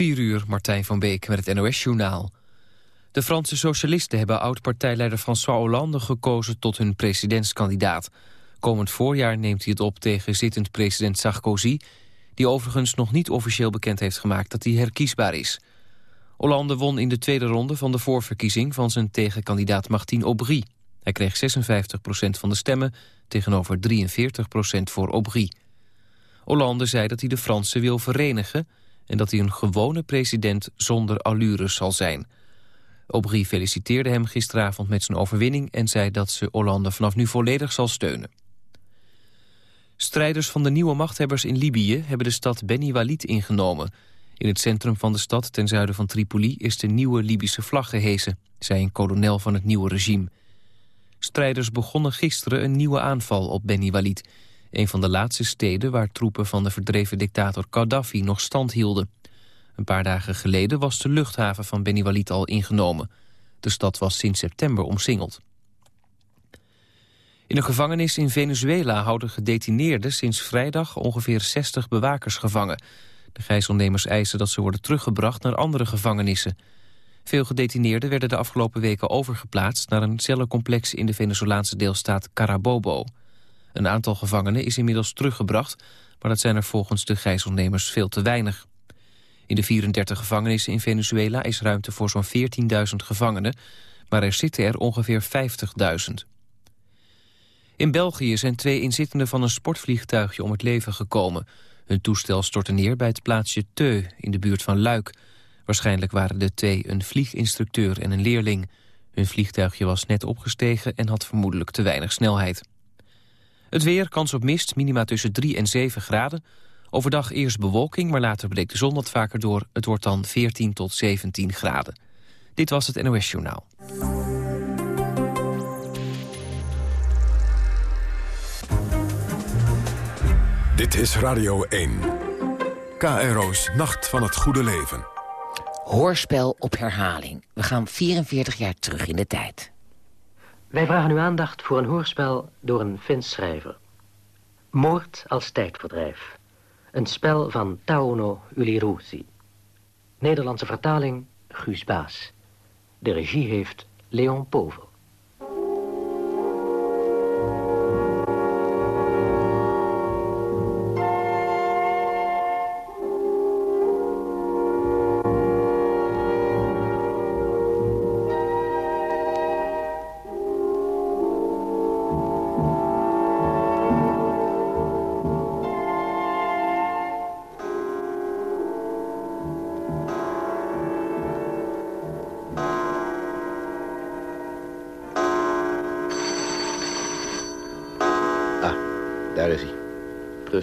4 uur, Martijn van Beek met het NOS-journaal. De Franse socialisten hebben oud-partijleider François Hollande gekozen tot hun presidentskandidaat. Komend voorjaar neemt hij het op tegen zittend president Sarkozy... die overigens nog niet officieel bekend heeft gemaakt dat hij herkiesbaar is. Hollande won in de tweede ronde van de voorverkiezing van zijn tegenkandidaat Martine Aubry. Hij kreeg 56% van de stemmen tegenover 43% voor Aubry. Hollande zei dat hij de Fransen wil verenigen en dat hij een gewone president zonder allures zal zijn. Aubry feliciteerde hem gisteravond met zijn overwinning... en zei dat ze Hollande vanaf nu volledig zal steunen. Strijders van de nieuwe machthebbers in Libië... hebben de stad Beni Walid ingenomen. In het centrum van de stad, ten zuiden van Tripoli... is de nieuwe Libische vlag gehesen, zei een kolonel van het nieuwe regime. Strijders begonnen gisteren een nieuwe aanval op Beni Walid een van de laatste steden waar troepen van de verdreven dictator Gaddafi nog stand hielden. Een paar dagen geleden was de luchthaven van Beni al ingenomen. De stad was sinds september omsingeld. In een gevangenis in Venezuela houden gedetineerden sinds vrijdag ongeveer 60 bewakers gevangen. De gijzelnemers eisen dat ze worden teruggebracht naar andere gevangenissen. Veel gedetineerden werden de afgelopen weken overgeplaatst naar een cellencomplex in de Venezolaanse deelstaat Carabobo. Een aantal gevangenen is inmiddels teruggebracht... maar dat zijn er volgens de gijzelnemers veel te weinig. In de 34 gevangenissen in Venezuela is ruimte voor zo'n 14.000 gevangenen... maar er zitten er ongeveer 50.000. In België zijn twee inzittenden van een sportvliegtuigje om het leven gekomen. Hun toestel stortte neer bij het plaatsje Teu in de buurt van Luik. Waarschijnlijk waren de twee een vlieginstructeur en een leerling. Hun vliegtuigje was net opgestegen en had vermoedelijk te weinig snelheid. Het weer, kans op mist, minima tussen 3 en 7 graden. Overdag eerst bewolking, maar later breekt de zon wat vaker door. Het wordt dan 14 tot 17 graden. Dit was het NOS Journaal. Dit is Radio 1. KRO's Nacht van het Goede Leven. Hoorspel op herhaling. We gaan 44 jaar terug in de tijd. Wij vragen uw aandacht voor een hoorspel door een Fins schrijver. Moord als tijdverdrijf. Een spel van Tauno Ulirusi. Nederlandse vertaling Guus Baas. De regie heeft Leon Povel.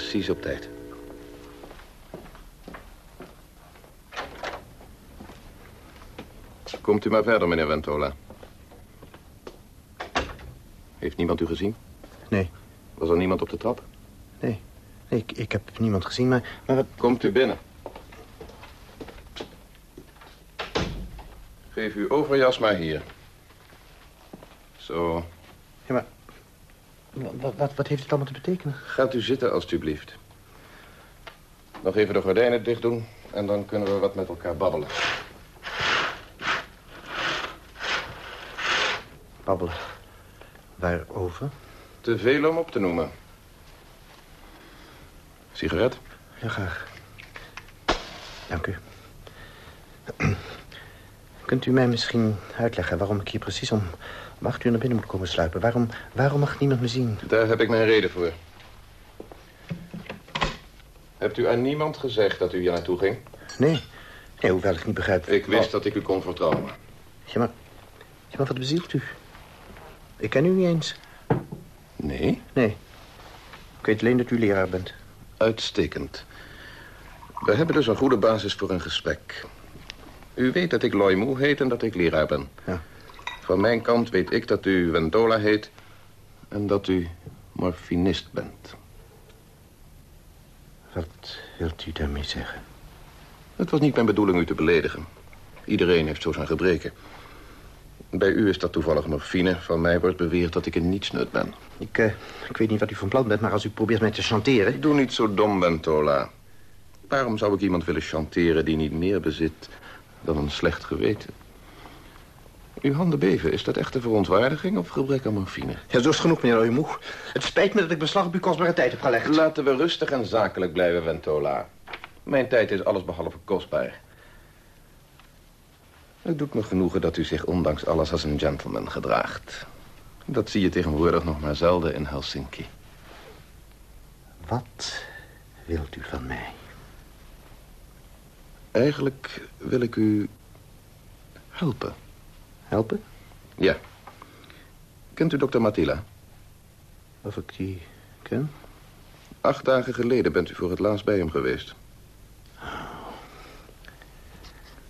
Precies op tijd. Komt u maar verder, meneer Ventola. Heeft niemand u gezien? Nee. Was er niemand op de trap? Nee. Nee, ik, ik heb niemand gezien, maar, maar wat... Komt u binnen. Geef uw overjas maar hier. Zo. Ja, maar wat, wat, wat, heeft het allemaal te betekenen? Gaat u zitten, alstublieft. Nog even de gordijnen dicht doen en dan kunnen we wat met elkaar babbelen. Babbelen? Waarover? Te veel om op te noemen. Sigaret? Ja, graag. Dank u. Kunt u mij misschien uitleggen waarom ik hier precies om om acht uur naar binnen moet komen sluipen. Waarom, waarom mag niemand me zien? Daar heb ik mijn reden voor. Hebt u aan niemand gezegd dat u hier naartoe ging? Nee. Nee, hoewel ik niet begrijp... Ik wist dat ik u kon vertrouwen. Ja, maar... Ja, maar wat bezielt u? Ik ken u niet eens. Nee? Nee. Ik weet alleen dat u leraar bent. Uitstekend. We hebben dus een goede basis voor een gesprek. U weet dat ik Loy heet en dat ik leraar ben. Ja. Van mijn kant weet ik dat u Vendola heet... en dat u morfinist bent. Wat wilt u daarmee zeggen? Het was niet mijn bedoeling u te beledigen. Iedereen heeft zo zijn gebreken. Bij u is dat toevallig morfine. Van mij wordt beweerd dat ik een nietsnut ben. Ik, uh, ik weet niet wat u van plan bent, maar als u probeert mij te chanteren... Doe niet zo dom, Ventola. Waarom zou ik iemand willen chanteren die niet meer bezit dan een slecht geweten? Uw handen beven, is dat echte verontwaardiging of gebrek aan morfine? Ja, zo is het genoeg, meneer Ojemoeg. Het spijt me dat ik beslag op uw kostbare tijd heb gelegd. Laten we rustig en zakelijk blijven, Ventola. Mijn tijd is allesbehalve kostbaar. Het doet me genoegen dat u zich ondanks alles als een gentleman gedraagt. Dat zie je tegenwoordig nog maar zelden in Helsinki. Wat wilt u van mij? Eigenlijk wil ik u helpen. Helpen? Ja. Kent u dokter Matila? Of ik die ken? Acht dagen geleden bent u voor het laatst bij hem geweest.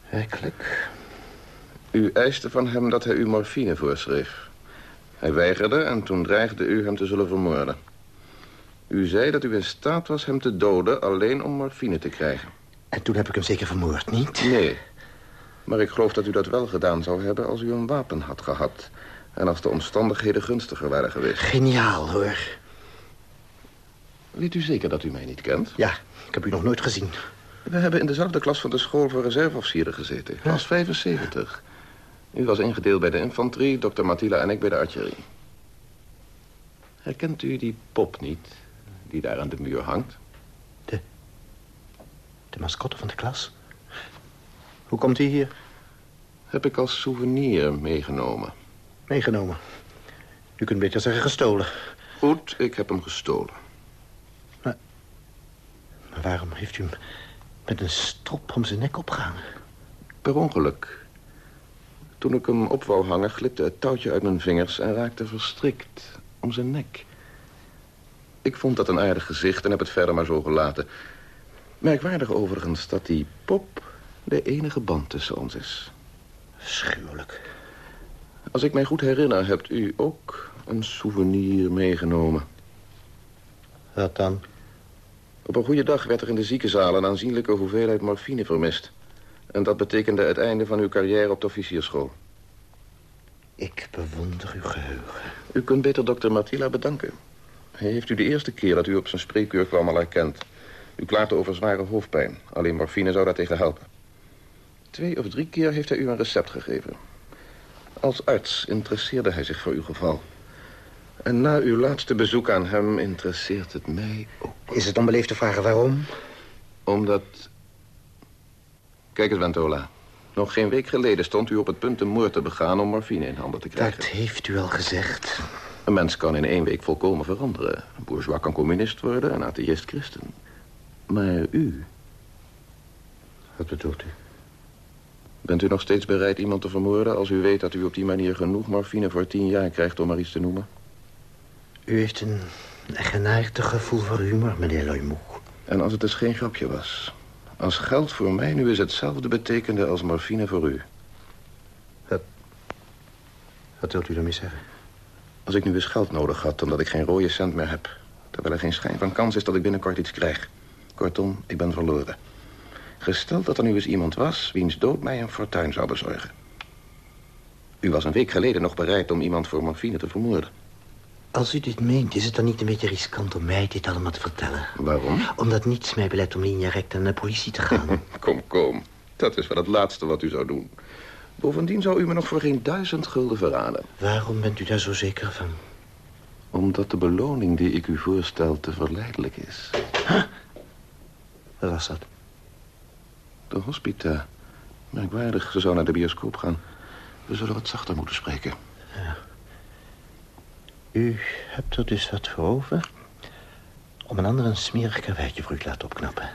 Werkelijk? U eiste van hem dat hij u morfine voorschreef. Hij weigerde en toen dreigde u hem te zullen vermoorden. U zei dat u in staat was hem te doden alleen om morfine te krijgen. En toen heb ik hem zeker vermoord, niet? Nee, maar ik geloof dat u dat wel gedaan zou hebben als u een wapen had gehad. En als de omstandigheden gunstiger waren geweest. Geniaal, hoor. Weet u zeker dat u mij niet kent? Ja, ik heb u nog nooit gezien. We hebben in dezelfde klas van de school voor reserveofficieren gezeten. Klas 75. U was ingedeeld bij de infanterie, dokter Matila en ik bij de artillerie. Herkent u die pop niet, die daar aan de muur hangt? De mascotte van de klas? Hoe komt hij hier? Heb ik als souvenir meegenomen. Meegenomen. U kunt beter zeggen gestolen. Goed, ik heb hem gestolen. Maar waarom heeft u hem met een strop om zijn nek opgehangen? Per ongeluk. Toen ik hem op wou hangen, glipte het touwtje uit mijn vingers... en raakte verstrikt om zijn nek. Ik vond dat een aardig gezicht en heb het verder maar zo gelaten. Merkwaardig overigens dat die pop de enige band tussen ons is. Schuwelijk. Als ik mij goed herinner, hebt u ook een souvenir meegenomen. Wat dan? Op een goede dag werd er in de ziekenzaal een aanzienlijke hoeveelheid morfine vermist. En dat betekende het einde van uw carrière op de officierschool. Ik bewonder uw geheugen. U kunt beter dokter Matila bedanken. Hij heeft u de eerste keer dat u op zijn spreekuur kwam al herkend. U klaagde over zware hoofdpijn. Alleen morfine zou daartegen helpen. Twee of drie keer heeft hij u een recept gegeven. Als arts interesseerde hij zich voor uw geval. En na uw laatste bezoek aan hem interesseert het mij ook. Is het onbeleefd te vragen waarom? Omdat... Kijk eens, Ventola. Nog geen week geleden stond u op het punt een moord te begaan... om morfine in handen te krijgen. Dat heeft u al gezegd. Een mens kan in één week volkomen veranderen. Een bourgeois kan communist worden, een atheïst christen. Maar u... Wat bedoelt u? Bent u nog steeds bereid iemand te vermoorden... als u weet dat u op die manier genoeg morfine voor tien jaar krijgt... om maar iets te noemen? U heeft een eigenaardig gevoel voor humor, meneer Loymoek. En als het dus geen grapje was... als geld voor mij nu is hetzelfde betekende als morfine voor u... Wat wilt u daarmee zeggen? Als ik nu eens geld nodig had omdat ik geen rode cent meer heb... terwijl er geen schijn van kans is dat ik binnenkort iets krijg. Kortom, ik ben verloren. Gesteld dat er nu eens iemand was wiens dood mij een fortuin zou bezorgen. U was een week geleden nog bereid om iemand voor morfine te vermoorden. Als u dit meent, is het dan niet een beetje riskant om mij dit allemaal te vertellen? Waarom? Omdat niets mij belet om linea recta naar de politie te gaan. Kom, kom. Dat is wel het laatste wat u zou doen. Bovendien zou u me nog voor geen duizend gulden verraden. Waarom bent u daar zo zeker van? Omdat de beloning die ik u voorstel te verleidelijk is. Wat was dat? De hospita. Merkwaardig, ze zou naar de bioscoop gaan. We zullen wat zachter moeten spreken. U hebt er dus wat voor over... om een ander een smerig karweitje voor u te laten opknappen.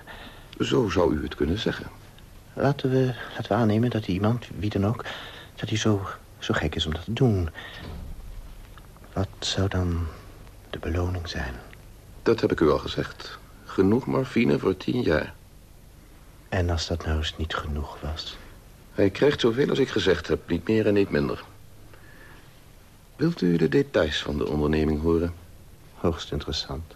Zo zou u het kunnen zeggen. Laten we, laten we aannemen dat iemand, wie dan ook... dat hij zo, zo gek is om dat te doen. Wat zou dan de beloning zijn? Dat heb ik u al gezegd. Genoeg morfine voor tien jaar. En als dat nou eens niet genoeg was? Hij krijgt zoveel als ik gezegd heb, niet meer en niet minder. Wilt u de details van de onderneming horen? Hoogst interessant.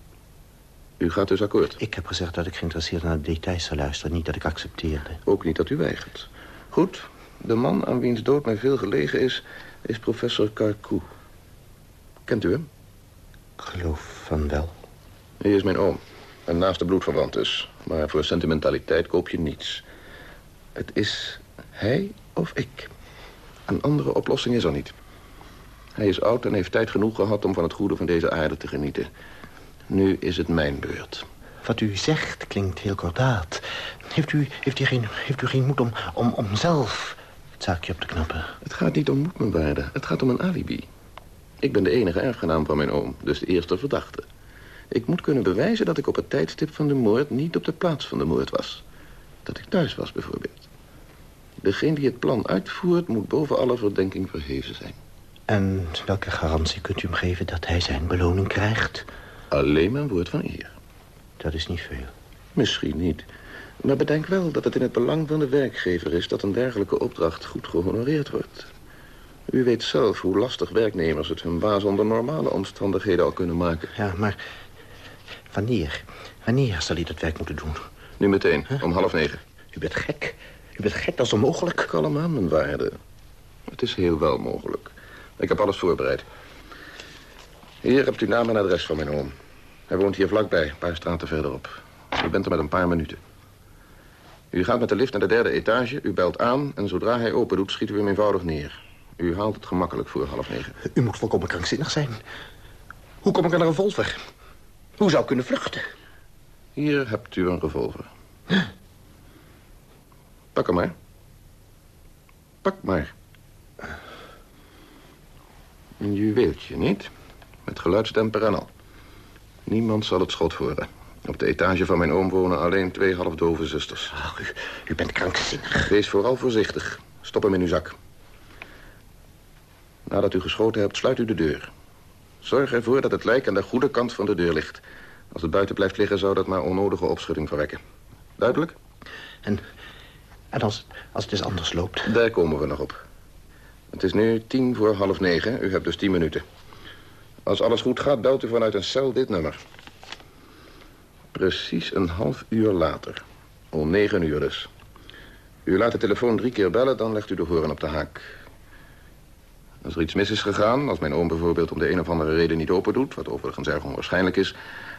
U gaat dus akkoord. Ik heb gezegd dat ik geïnteresseerd naar de details zou luisteren... niet dat ik accepteerde. Ook niet dat u weigert. Goed, de man aan wiens dood mij veel gelegen is... is professor Carcou. Kent u hem? Geloof van wel. Hij is mijn oom. Een naaste bloedverwant dus. Maar voor sentimentaliteit koop je niets. Het is hij of ik. Een andere oplossing is er niet. Hij is oud en heeft tijd genoeg gehad om van het goede van deze aarde te genieten. Nu is het mijn beurt. Wat u zegt klinkt heel kordaat. Heeft u, heeft u, geen, heeft u geen moed om, om, om zelf het zaakje op te knappen? Het gaat niet om moed, mijn waarde. Het gaat om een alibi. Ik ben de enige erfgenaam van mijn oom, dus de eerste verdachte. Ik moet kunnen bewijzen dat ik op het tijdstip van de moord... niet op de plaats van de moord was. Dat ik thuis was, bijvoorbeeld. Degene die het plan uitvoert... moet boven alle verdenking verheven zijn. En welke garantie kunt u hem geven dat hij zijn beloning krijgt? Alleen mijn woord van eer. Dat is niet veel. Misschien niet. Maar bedenk wel dat het in het belang van de werkgever is... dat een dergelijke opdracht goed gehonoreerd wordt. U weet zelf hoe lastig werknemers het hun baas onder normale omstandigheden al kunnen maken. Ja, maar wanneer? Wanneer zal hij dat werk moeten doen? Nu meteen, om half negen. U bent gek. U bent gek, dat is onmogelijk. Kalm aan, mijn waarde. Het is heel wel mogelijk. Ik heb alles voorbereid. Hier hebt u naam en adres van mijn oom. Hij woont hier vlakbij, een paar straten verderop. U bent er met een paar minuten. U gaat met de lift naar de derde etage, u belt aan... en zodra hij open doet, schiet u hem eenvoudig neer. U haalt het gemakkelijk voor half negen. U moet volkomen krankzinnig zijn. Hoe kom ik aan een revolver? Hoe zou kunnen vluchten? Hier hebt u een revolver. Pak hem maar. Pak maar. Een juweeltje, niet? Met geluidsdemper en al. Niemand zal het schot horen. Op de etage van mijn oom wonen alleen twee halfdove zusters. U, u bent krankzinnig. Wees vooral voorzichtig. Stop hem in uw zak. Nadat u geschoten hebt, sluit u de deur. Zorg ervoor dat het lijk aan de goede kant van de deur ligt. Als het buiten blijft liggen, zou dat maar onnodige opschudding verwekken. Duidelijk? En, en als, als het eens anders loopt? Daar komen we nog op. Het is nu tien voor half negen. U hebt dus tien minuten. Als alles goed gaat, belt u vanuit een cel dit nummer. Precies een half uur later. Om negen uur dus. U laat de telefoon drie keer bellen, dan legt u de horen op de haak. Als er iets mis is gegaan, als mijn oom bijvoorbeeld om de een of andere reden niet open doet... wat overigens erg onwaarschijnlijk is,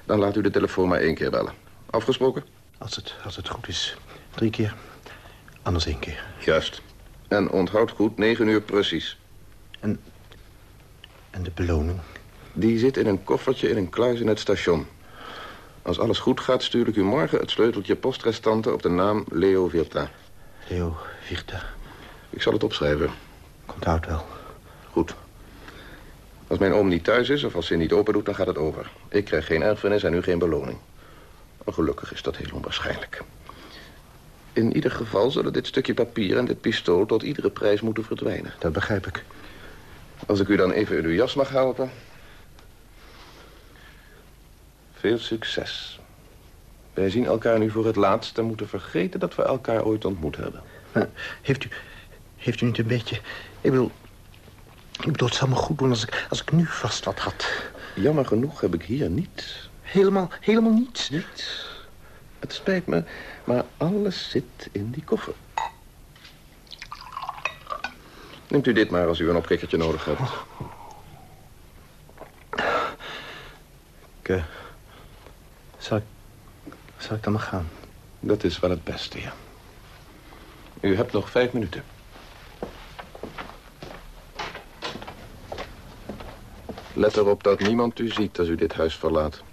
dan laat u de telefoon maar één keer bellen. Afgesproken? Als het, als het goed is, drie keer. Anders één keer. Juist. En onthoud goed, negen uur precies. En, en de beloning? Die zit in een koffertje in een kluis in het station. Als alles goed gaat, stuur ik u morgen het sleuteltje postrestanten op de naam Leo Virta. Leo Virta. Ik zal het opschrijven. Komt oud wel. Goed. Als mijn oom niet thuis is of als hij niet open doet, dan gaat het over. Ik krijg geen erfenis en u geen beloning. Maar gelukkig is dat heel onwaarschijnlijk. In ieder geval zullen dit stukje papier en dit pistool tot iedere prijs moeten verdwijnen. Dat begrijp ik. Als ik u dan even in uw jas mag helpen. Veel succes. Wij zien elkaar nu voor het laatst en moeten vergeten dat we elkaar ooit ontmoet hebben. Maar heeft u, heeft u niet een beetje... Ik bedoel, ik bedoel, het zou me goed doen als ik, als ik nu vast wat had. Jammer genoeg heb ik hier niets. Helemaal, helemaal niets? Niets. Het spijt me, maar alles zit in die koffer. Neemt u dit maar als u een opkikkertje nodig hebt. Ik, uh, zal, ik, zal ik dan maar gaan? Dat is wel het beste, ja. U hebt nog vijf minuten. Let erop dat niemand u ziet als u dit huis verlaat.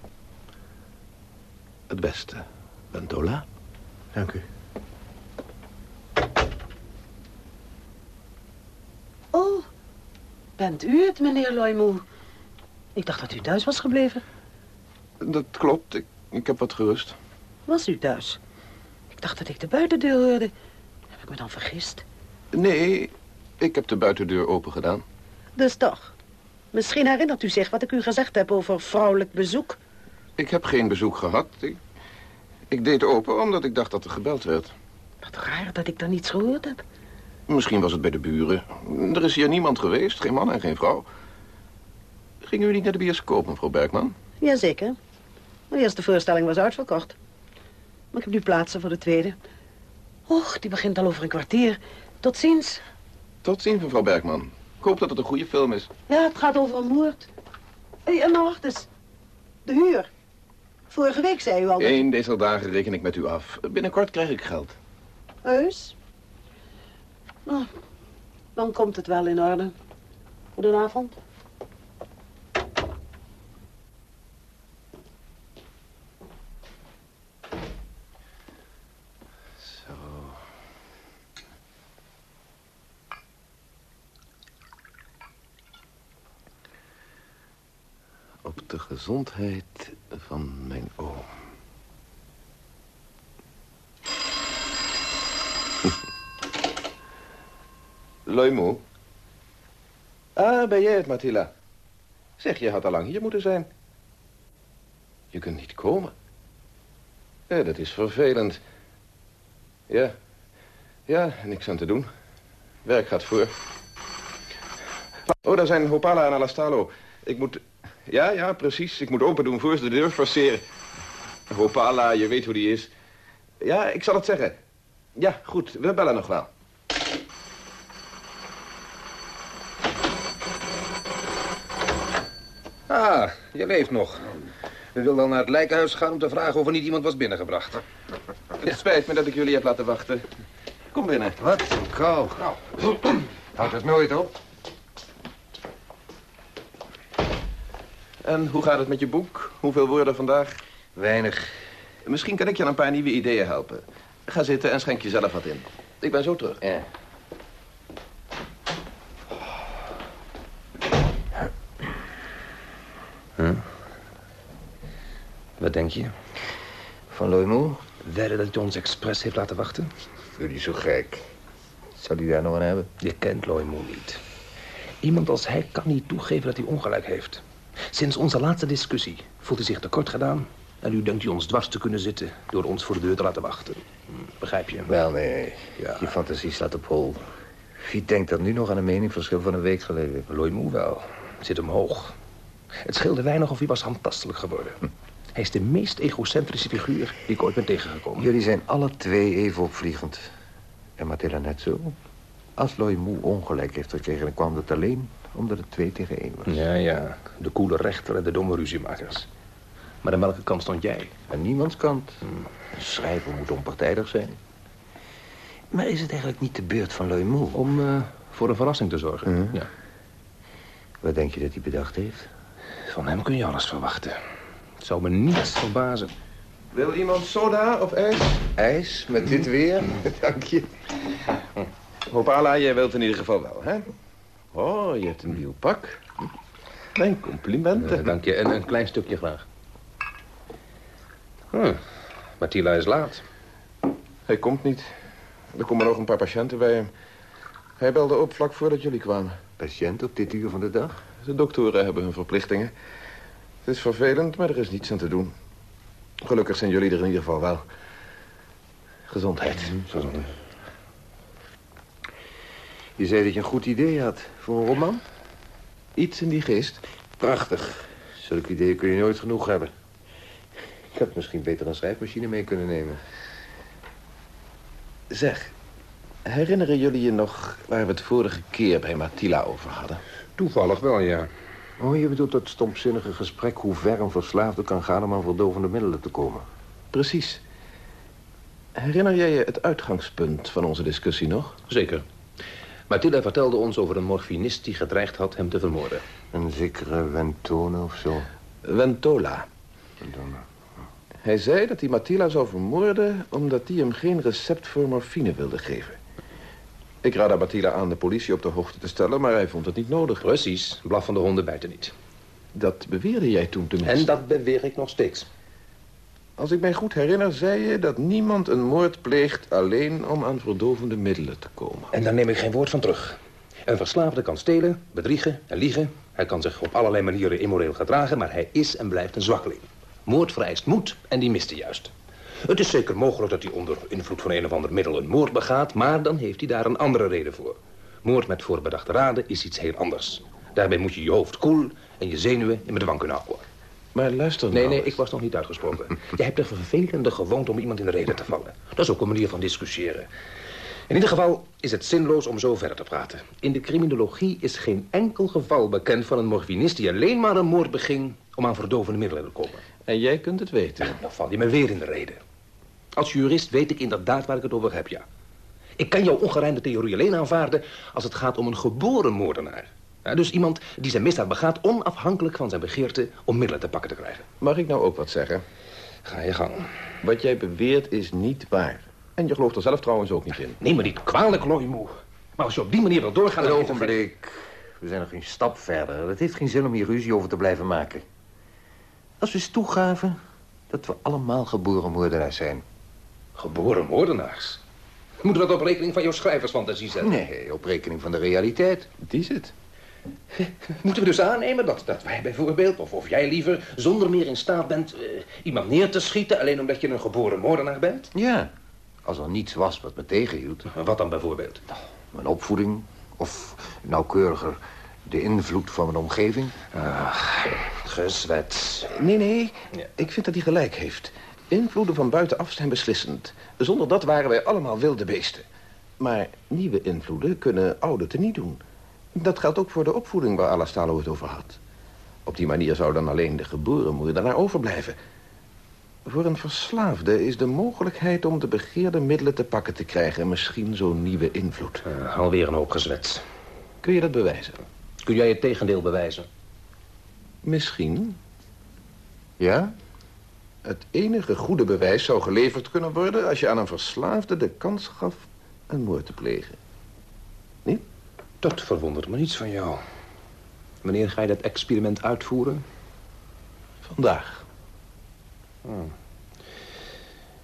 Het beste, Bentola. Dank u. Oh, bent u het, meneer Loimoe? Ik dacht dat u thuis was gebleven. Dat klopt, ik, ik heb wat gerust. Was u thuis? Ik dacht dat ik de buitendeur hoorde. Heb ik me dan vergist? Nee, ik heb de buitendeur open gedaan. Dus toch. Misschien herinnert u zich wat ik u gezegd heb over vrouwelijk bezoek. Ik heb geen bezoek gehad. Ik, ik deed open omdat ik dacht dat er gebeld werd. Wat raar dat ik dan niets gehoord heb. Misschien was het bij de buren. Er is hier niemand geweest, geen man en geen vrouw. Gingen u niet naar de bioscoop, mevrouw Bergman? Jazeker. De eerste voorstelling was uitverkocht. Maar ik heb nu plaatsen voor de tweede. Och, die begint al over een kwartier. Tot ziens. Tot ziens, mevrouw Bergman. Ik hoop dat het een goede film is. Ja, het gaat over een moord. Hé, hey, en nou wacht eens. De huur. Vorige week zei u al dat... Eén deze dagen reken ik met u af. Binnenkort krijg ik geld. Heus? Nou, dan komt het wel in orde. Goedenavond. Zo. Op de gezondheid van mijn oom. Loimo. Ah, ben jij het, Mathila? Zeg, je had al lang hier moeten zijn. Je kunt niet komen. Dat is vervelend. Ja. Ja, niks aan te doen. Werk gaat voor. Oh, daar zijn Hopala en Alastalo. Ik moet... Ja, ja, precies. Ik moet open doen voor ze de deur forceren. Hopala, je weet hoe die is. Ja, ik zal het zeggen. Ja, goed. We bellen nog wel. Ah, je leeft nog. We wilden al naar het lijkenhuis gaan om te vragen of er niet iemand was binnengebracht. Het spijt me dat ik jullie heb laten wachten. Kom binnen. Wat? Kou. Houdt het nooit op? En hoe gaat het met je boek? Hoeveel woorden vandaag? Weinig. Misschien kan ik je aan een paar nieuwe ideeën helpen. Ga zitten en schenk jezelf wat in. Ik ben zo terug. Ja. Wat denk je? Van Loimo? Wedden dat hij ons expres heeft laten wachten? Doe die zo gek. Zou die daar nog aan hebben? Je kent Loimo niet. Iemand als hij kan niet toegeven dat hij ongelijk heeft. Sinds onze laatste discussie voelt hij zich tekort gedaan... en nu denkt hij ons dwars te kunnen zitten... door ons voor de deur te laten wachten. Hm, begrijp je? Wel, nee. Ja. Je fantasie slaat op hol. Wie denkt er nu nog aan een meningsverschil van een week geleden? Loimo wel. Zit omhoog. Het scheelde weinig of hij was handtastelijk geworden. Hij is de meest egocentrische figuur die ik ooit ben tegengekomen. Jullie zijn alle twee even opvliegend. En Mathilda net zo. Als Loimoe ongelijk heeft gekregen, dan kwam het alleen omdat het twee tegen één was. Ja, ja. De koele rechter en de domme ruziemakers. Maar aan welke kant stond jij? Aan niemands kant. Een schrijver moet onpartijdig zijn. Maar is het eigenlijk niet de beurt van Loimoe? Om eh, voor een verrassing te zorgen. Ja. Wat denk je dat hij bedacht heeft? Van hem kun je alles verwachten. Het zou me niets verbazen. Wil iemand soda of ijs? IJs met dit weer? Dank je. Hopala, jij wilt in ieder geval wel, hè? Oh, je hebt een nieuw pak. Mijn complimenten. Eh, dank je. En een klein stukje graag. Hm. Mathila is laat. Hij komt niet. Er komen nog een paar patiënten bij hem. Hij belde op vlak voordat jullie kwamen. Patiënt op dit uur van de dag? De doktoren hebben hun verplichtingen. Het is vervelend, maar er is niets aan te doen. Gelukkig zijn jullie er in ieder geval wel. Gezondheid. Je zei dat je een goed idee had voor een roman? Iets in die geest. Prachtig. Zulke ideeën kun je nooit genoeg hebben. Ik had misschien beter een schrijfmachine mee kunnen nemen. Zeg, herinneren jullie je nog waar we het vorige keer bij Mathila over hadden? Toevallig wel, ja. Oh, je bedoelt dat stomzinnige gesprek... hoe ver een verslaafde kan gaan om aan verdovende middelen te komen. Precies. Herinner jij je het uitgangspunt van onze discussie nog? Zeker. Mathilda vertelde ons over een morfinist die gedreigd had hem te vermoorden. Een zekere Wentone of zo. Ventola. En dan, Hij zei dat hij Mathila zou vermoorden... omdat hij hem geen recept voor morfine wilde geven. Ik raadde Mathila aan de politie op de hoogte te stellen... maar hij vond het niet nodig. Precies. Blaf van de honden bijten niet. Dat beweerde jij toen tenminste. En dat beweer ik nog steeds. Als ik mij goed herinner, zei je dat niemand een moord pleegt... alleen om aan verdovende middelen te komen. En daar neem ik geen woord van terug. Een verslaafde kan stelen, bedriegen en liegen. Hij kan zich op allerlei manieren immoreel gedragen... maar hij is en blijft een zwakkeling. Moord vereist moed en die mist hij juist. Het is zeker mogelijk dat hij onder invloed van een of ander middel een moord begaat... maar dan heeft hij daar een andere reden voor. Moord met voorbedachte raden is iets heel anders. Daarbij moet je je hoofd koel en je zenuwen in bedwang kunnen houden. Maar luister Nee, nou nee, eens. ik was nog niet uitgesproken. Jij hebt de vervelende gewoonte om iemand in de reden te vallen. Dat is ook een manier van discussiëren. In ieder geval is het zinloos om zo verder te praten. In de criminologie is geen enkel geval bekend van een morfinist... die alleen maar een moord beging om aan verdovende middelen te komen. En jij kunt het weten. Dan val je me weer in de reden. Als jurist weet ik inderdaad waar ik het over heb, ja. Ik kan jouw ongerijmde theorie alleen aanvaarden als het gaat om een geboren moordenaar. Ja, dus iemand die zijn misdaad begaat onafhankelijk van zijn begeerte om middelen te pakken te krijgen. Mag ik nou ook wat zeggen? Ga je gang. Wat jij beweert is niet waar. En je gelooft er zelf trouwens ook niet in. Neem me niet kwalijk, Loimoe. Maar als je op die manier wil doorgaan... Een ogenblik. We zijn nog geen stap verder. Het heeft geen zin om hier ruzie over te blijven maken. Als we eens toegaven dat we allemaal geboren moordenaars zijn. Geboren moordenaars? Moeten we dat op rekening van jouw schrijversfantasie zetten? Nee, op rekening van de realiteit. Die is het. Moeten we dus aannemen dat, dat wij bijvoorbeeld, of, of jij liever... zonder meer in staat bent eh, iemand neer te schieten... alleen omdat je een geboren moordenaar bent? Ja, als er niets was wat me tegenhield. Wat dan bijvoorbeeld? Mijn opvoeding, of nauwkeuriger de invloed van mijn omgeving. Gezwet. Nee, nee. Ja. Ik vind dat hij gelijk heeft. Invloeden van buitenaf zijn beslissend. Zonder dat waren wij allemaal wilde beesten. Maar nieuwe invloeden kunnen oude teniet doen. Dat geldt ook voor de opvoeding waar Alastalo het over had. Op die manier zou dan alleen de geboren moordenaar overblijven. Voor een verslaafde is de mogelijkheid om de begeerde middelen te pakken te krijgen... misschien zo'n nieuwe invloed. Uh, alweer een hoop gezwet. Kun je dat bewijzen? Kun jij het tegendeel bewijzen? Misschien. Ja? Het enige goede bewijs zou geleverd kunnen worden... als je aan een verslaafde de kans gaf een moord te plegen. Dat verwondert me niets van jou. Wanneer ga je dat experiment uitvoeren? Vandaag. Hmm.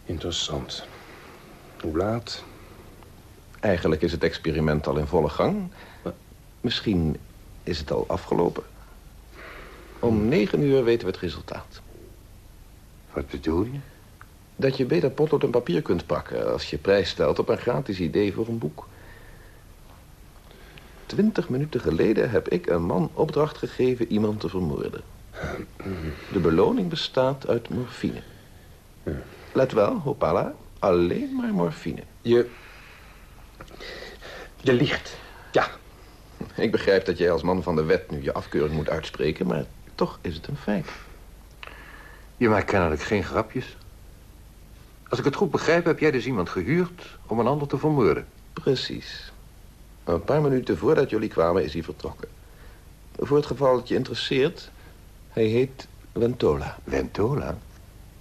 Interessant. Hoe laat? Eigenlijk is het experiment al in volle gang. Misschien is het al afgelopen. Om negen uur weten we het resultaat. Wat bedoel je? Dat je beter potlood en papier kunt pakken... als je prijs stelt op een gratis idee voor een boek. Twintig minuten geleden heb ik een man opdracht gegeven iemand te vermoorden. De beloning bestaat uit morfine. Let wel, Hopala, alleen maar morfine. Je... Je liegt. Ja. Ik begrijp dat jij als man van de wet nu je afkeuring moet uitspreken... maar toch is het een feit. Je maakt kennelijk geen grapjes. Als ik het goed begrijp, heb jij dus iemand gehuurd om een ander te vermoorden. Precies. Een paar minuten voordat jullie kwamen is hij vertrokken. Voor het geval dat je interesseert... hij heet Ventola. Ventola?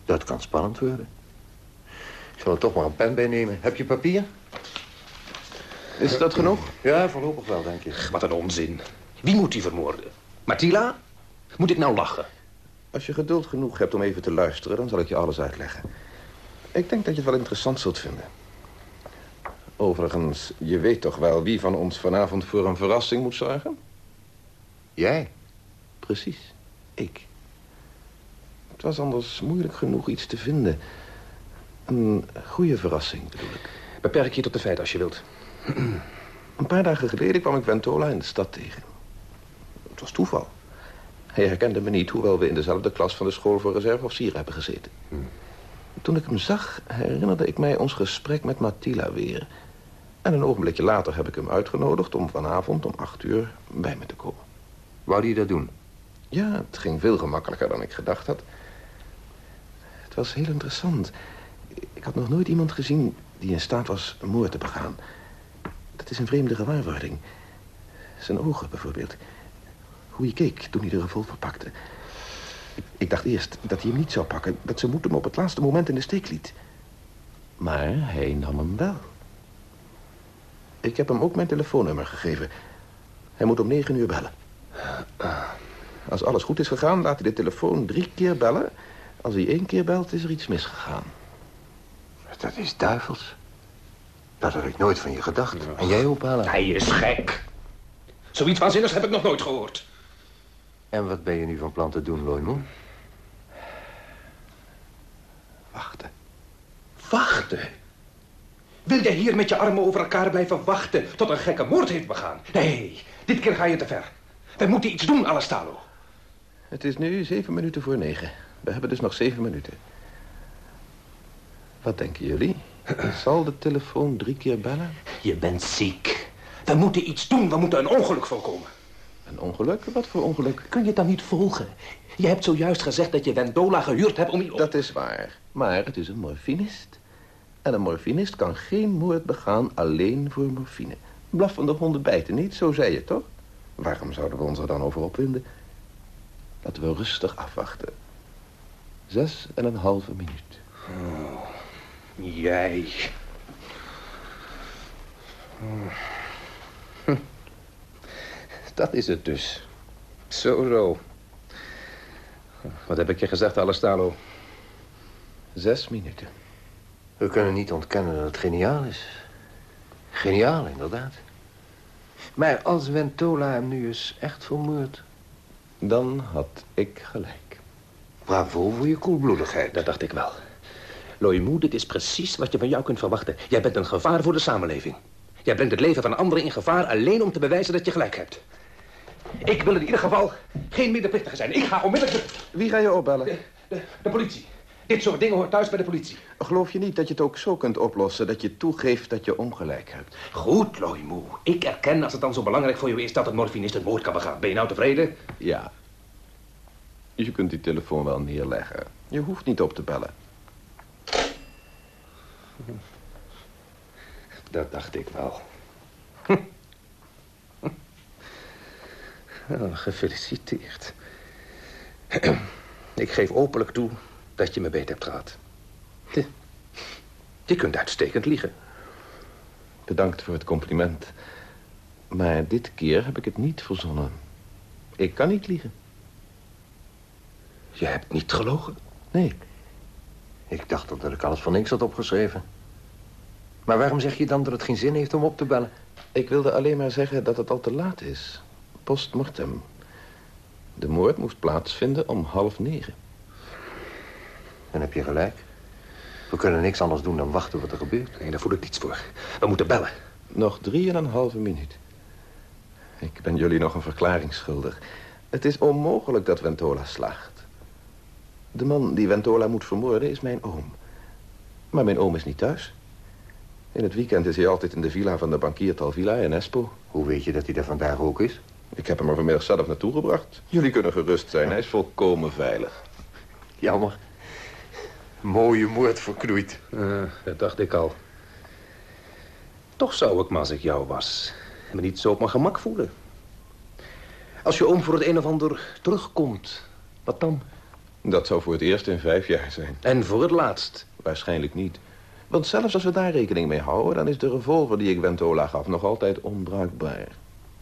Dat kan spannend worden. Ik zal er toch maar een pen bij nemen. Heb je papier? Is dat genoeg? Ja, voorlopig wel, denk ik. Wat een onzin. Wie moet die vermoorden? Martila? Moet ik nou lachen? Als je geduld genoeg hebt om even te luisteren... dan zal ik je alles uitleggen. Ik denk dat je het wel interessant zult vinden. Overigens, je weet toch wel wie van ons vanavond voor een verrassing moet zorgen? Jij? Precies, ik. Het was anders moeilijk genoeg iets te vinden. Een goede verrassing, bedoel ik. Beperk je tot de feiten als je wilt. Een paar dagen geleden kwam ik Ventola in de stad tegen. Het was toeval. Hij herkende me niet, hoewel we in dezelfde klas van de school voor reserveofficier hebben gezeten. Toen ik hem zag, herinnerde ik mij ons gesprek met Matila weer. En een ogenblikje later heb ik hem uitgenodigd om vanavond om acht uur bij me te komen. Wou die dat doen? Ja, het ging veel gemakkelijker dan ik gedacht had. Het was heel interessant. Ik had nog nooit iemand gezien die in staat was een moord te begaan. Dat is een vreemde gewaarwording. Zijn ogen bijvoorbeeld. Hoe hij keek toen hij de revolver pakte. Ik, ik dacht eerst dat hij hem niet zou pakken. Dat zijn moed hem op het laatste moment in de steek liet. Maar hij nam hem wel. Ik heb hem ook mijn telefoonnummer gegeven. Hij moet om negen uur bellen. Als alles goed is gegaan, laat hij de telefoon drie keer bellen. Als hij één keer belt, is er iets misgegaan. Dat is duivels. Dat had ik nooit van je gedacht. En jij, Opala? Hij is gek. Zoiets waanzinnigs heb ik nog nooit gehoord. En wat ben je nu van plan te doen, Loimoen? Wachten. Wachten? Wil jij hier met je armen over elkaar blijven wachten tot een gekke moord heeft begaan? Nee, dit keer ga je te ver. Wij moeten iets doen, Alastalo. Het is nu zeven minuten voor negen. We hebben dus nog zeven minuten. Wat denken jullie? Zal de telefoon drie keer bellen? Je bent ziek. We moeten iets doen. We moeten een ongeluk voorkomen. Een ongeluk? Wat voor ongeluk? Kun je het dan niet volgen? Je hebt zojuist gezegd dat je Wendola gehuurd hebt om... Dat is waar. Maar het is een morfinist. En een morfinist kan geen moord begaan alleen voor morfine. Blaffende honden bijten niet, zo zei je toch? Waarom zouden we ons er dan over opwinden? Laten we rustig afwachten. Zes en een halve minuut. Oh, jij. Hm. Dat is het dus. Zo, zo. Wat heb ik je gezegd, Alestalo? Zes minuten. We kunnen niet ontkennen dat het geniaal is. Geniaal, inderdaad. Maar als Ventola hem nu eens echt vermoordt... Dan had ik gelijk. Bravo voor je koelbloedigheid. Dat dacht ik wel. Loimu, dit is precies wat je van jou kunt verwachten. Jij bent een gevaar voor de samenleving. Jij brengt het leven van anderen in gevaar alleen om te bewijzen dat je gelijk hebt. Ik wil in ieder geval geen medeplichtige zijn. Ik ga onmiddellijk... Wie ga je opbellen? De, de, de politie. Dit soort dingen hoort thuis bij de politie. Geloof je niet dat je het ook zo kunt oplossen... dat je toegeeft dat je ongelijk hebt? Goed, Loimu. Ik erken als het dan zo belangrijk voor je is... dat een morfinist een moord kan begaan. Ben je nou tevreden? Ja. Je kunt die telefoon wel neerleggen. Je hoeft niet op te bellen. Dat dacht ik wel. Oh, gefeliciteerd. Ik geef openlijk toe dat je me beet hebt gehad. Je kunt uitstekend liegen. Bedankt voor het compliment. Maar dit keer heb ik het niet verzonnen. Ik kan niet liegen. Je hebt niet gelogen? Nee. Ik dacht dat ik alles van niks had opgeschreven. Maar waarom zeg je dan dat het geen zin heeft om op te bellen? Ik wilde alleen maar zeggen dat het al te laat is. Postmortem. De moord moest plaatsvinden om half negen. Dan heb je gelijk. We kunnen niks anders doen dan wachten wat er gebeurt. Nee, daar voel ik niets voor. We moeten bellen. Nog drie en een halve minuut. Ik ben jullie nog een verklaring schuldig. Het is onmogelijk dat Ventola slaagt. De man die Ventola moet vermoorden is mijn oom. Maar mijn oom is niet thuis. In het weekend is hij altijd in de villa van de bankier Talvilla in Espoo. Hoe weet je dat hij daar vandaag ook is? Ik heb hem er vanmiddag zelf naartoe gebracht. Jullie kunnen gerust zijn, hij is volkomen veilig. Jammer. Mooie moord verknoeid. Uh, dat dacht ik al. Toch zou ik, maar als ik jou was, me niet zo op mijn gemak voelen. Als je oom voor het een of ander terugkomt, wat dan? Dat zou voor het eerst in vijf jaar zijn. En voor het laatst? Waarschijnlijk niet. Want zelfs als we daar rekening mee houden... dan is de revolver die ik Ventola gaf nog altijd onbruikbaar.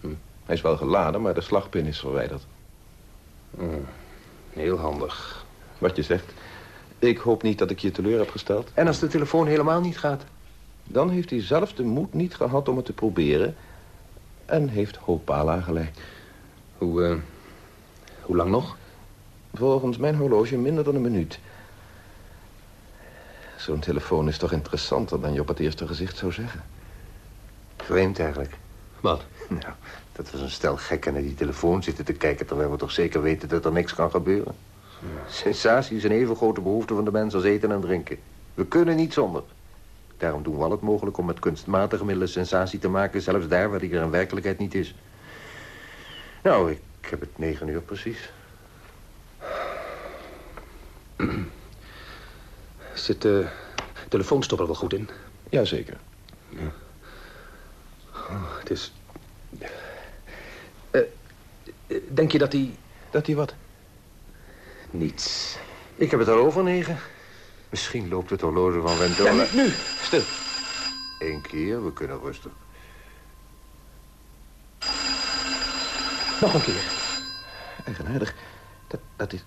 Hm. Hij is wel geladen, maar de slagpin is verwijderd. Hm. Heel handig. Wat je zegt. Ik hoop niet dat ik je teleur heb gesteld. En als de telefoon helemaal niet gaat? Dan heeft hij zelf de moed niet gehad om het te proberen. En heeft Hopala gelijk. Hoe, uh, hoe lang nog? Volgens mijn horloge minder dan een minuut. Zo'n telefoon is toch interessanter dan je op het eerste gezicht zou zeggen. Vreemd eigenlijk. Wat? Nou, dat we zo'n stel gekken naar die telefoon zitten te kijken... terwijl we toch zeker weten dat er niks kan gebeuren. Sensatie is een even grote behoefte van de mens als eten en drinken. We kunnen niet zonder. Daarom doen we al het mogelijk om met kunstmatige middelen sensatie te maken... zelfs daar waar die er in werkelijkheid niet is. Nou, ik heb het negen uur precies. Zit de telefoonstopper wel goed in? Jazeker. Ja. Oh, het is... Uh, denk je dat hij... Dat hij wat? Niets. Ik heb het al over negen. Misschien loopt het horloge van Ventola... Ja, niet nu. Stil. Eén keer, we kunnen rustig. Nog een keer. Eigenaardig. Dat, dat is...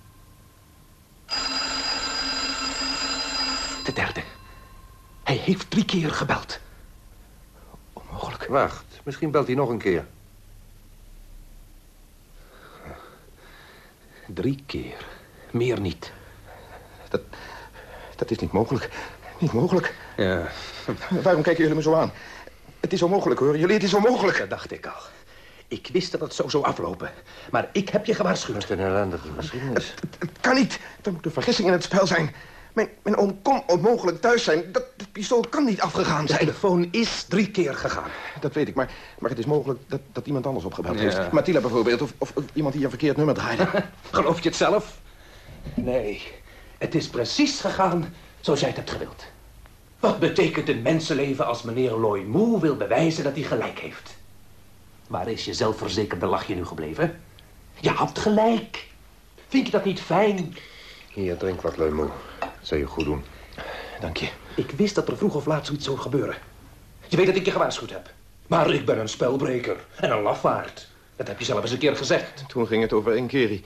De derde. Hij heeft drie keer gebeld. Onmogelijk. Wacht, misschien belt hij nog een keer. Drie keer. Meer niet. Dat, dat is niet mogelijk. Niet mogelijk. Ja. Waarom kijken jullie me zo aan? Het is onmogelijk, hoor. Jullie, het is onmogelijk. Dat dacht ik al. Ik wist dat het zo zou aflopen. Maar ik heb je gewaarschuwd. Wat een ellendige geschiedenis. Het, het, het, kan niet. Er moet een vergissing in het spel zijn. Mijn, mijn oom kon onmogelijk thuis zijn. Dat, dat pistool kan niet afgegaan De zijn. telefoon is drie keer gegaan. Dat weet ik, maar, maar het is mogelijk dat, dat iemand anders opgebeld Ja. heeft. Mathilda bijvoorbeeld, of, of, of iemand die een verkeerd nummer draaide. Geloof je het zelf? Nee, het is precies gegaan zoals jij het hebt gewild. Wat betekent een mensenleven als meneer Loy Moe wil bewijzen dat hij gelijk heeft? Waar is je zelfverzekerde lachje nu gebleven? Je had gelijk. Vind je dat niet fijn? Hier, drink wat, Leumo. Dat zou je goed doen. Dank je. Ik wist dat er vroeg of laat zoiets zou gebeuren. Je weet dat ik je gewaarschuwd heb. Maar ik ben een spelbreker en een lafaard. Dat heb je zelf eens een keer gezegd. Toen ging het over Enkeri.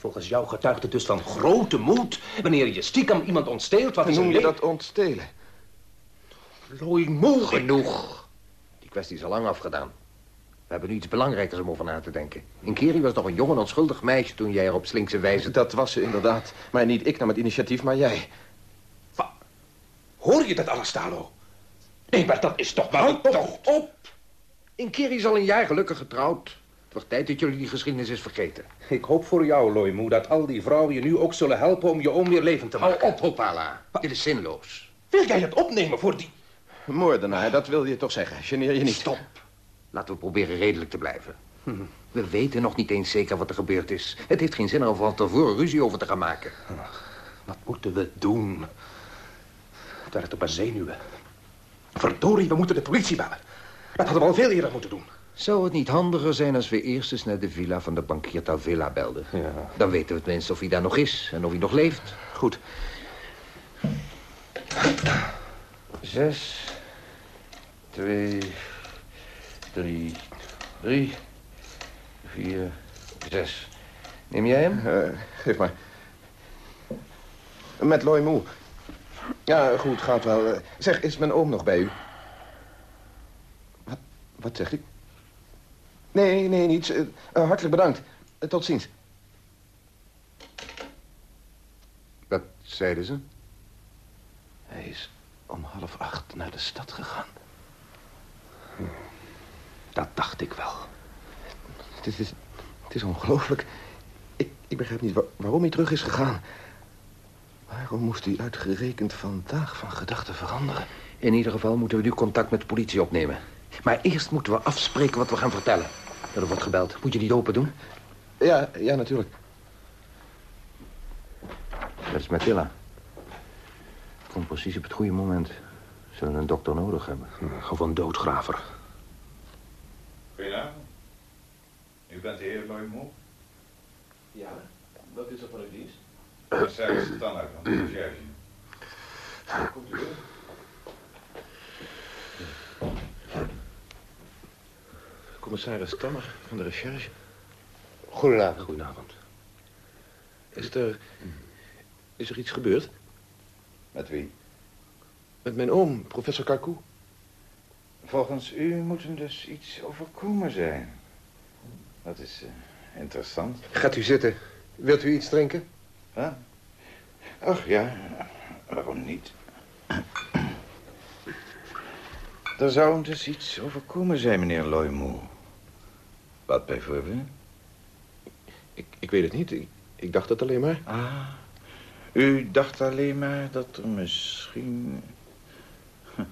Volgens jou getuigt het dus van grote moed... wanneer je stiekem iemand ontsteelt wat noem je dat ontstelen? Loy Moe. Genoeg. Die kwestie is al lang afgedaan. We hebben nu iets belangrijkers om over na te denken. Inkeri was nog een jong en onschuldig meisje toen jij er op slinkse wijze... Dat was ze inderdaad. Maar niet ik nam het initiatief, maar jij. Hoor je dat alles, Stalo? Nee, maar dat is toch wel... Houd toch op! Inkeri is al een jaar gelukkig getrouwd. Het wordt tijd dat jullie die geschiedenis eens vergeten. Ik hoop voor jou, Loymoe, dat al die vrouwen je nu ook zullen helpen om je oom weer levend te Hou maken. op, Hopala. Dit is zinloos. Wil jij het opnemen voor die... Moordenaar, dat wil je toch zeggen. Geneer je niet. Stop. Laten we proberen redelijk te blijven. Hm. We weten nog niet eens zeker wat er gebeurd is. Het heeft geen zin om van tevoren ruzie over te gaan maken. Wat moeten we doen? Het werkt op mijn zenuwen. Verdorie, we moeten de politie bellen. Dat hadden we al veel eerder moeten doen. Zou het niet handiger zijn als we eerst eens naar de villa van de bankier Tavilla belden? Ja. Dan weten we tenminste of hij daar nog is en of hij nog leeft. Goed. Zes, twee, drie, drie, vier, zes. Neem jij hem? Eh, geef maar. Met Loy Moe. Ja, goed, gaat wel. Eh, Zeg, is mijn oom nog bij u? Wat, wat zegt u? Nee, nee, niets. Eh, eh, hartelijk bedankt. Eh, tot ziens. Wat zeiden ze? Hij is om half acht naar de stad gegaan. Dat dacht ik wel. Het is, het is ongelooflijk. Ik, ik begrijp niet wa- waarom hij terug is gegaan. Waarom moest hij uitgerekend vandaag van gedachten veranderen? In ieder geval moeten we nu contact met de politie opnemen. Maar eerst moeten we afspreken wat we gaan vertellen. Er wordt gebeld. Moet je niet open doen? Ja, ja, natuurlijk. Dat is Mathilda. Komt precies op het goede moment. Zullen een dokter nodig hebben. Of een doodgraver. Goedenavond. U bent de heer Loymoe? Ja, wat is er van uw dienst? Commissaris Tanner van de. Komt u weer? Commissaris Tammer van de recherche. Goedenavond. Goedenavond. Is er... Is er iets gebeurd? Met wie? Met mijn oom, professor Karkoe. Volgens u moet hem dus iets overkomen zijn. Dat is eh, interessant. Gaat u zitten. Wilt u iets drinken? Huh? Ach ja, waarom niet? Er zou hem dus iets overkomen zijn, meneer Loymoe. Wat bijvoorbeeld? Ik, ik weet het niet. Ik, ik dacht het alleen maar. Ah, u dacht alleen maar dat er misschien... Hm.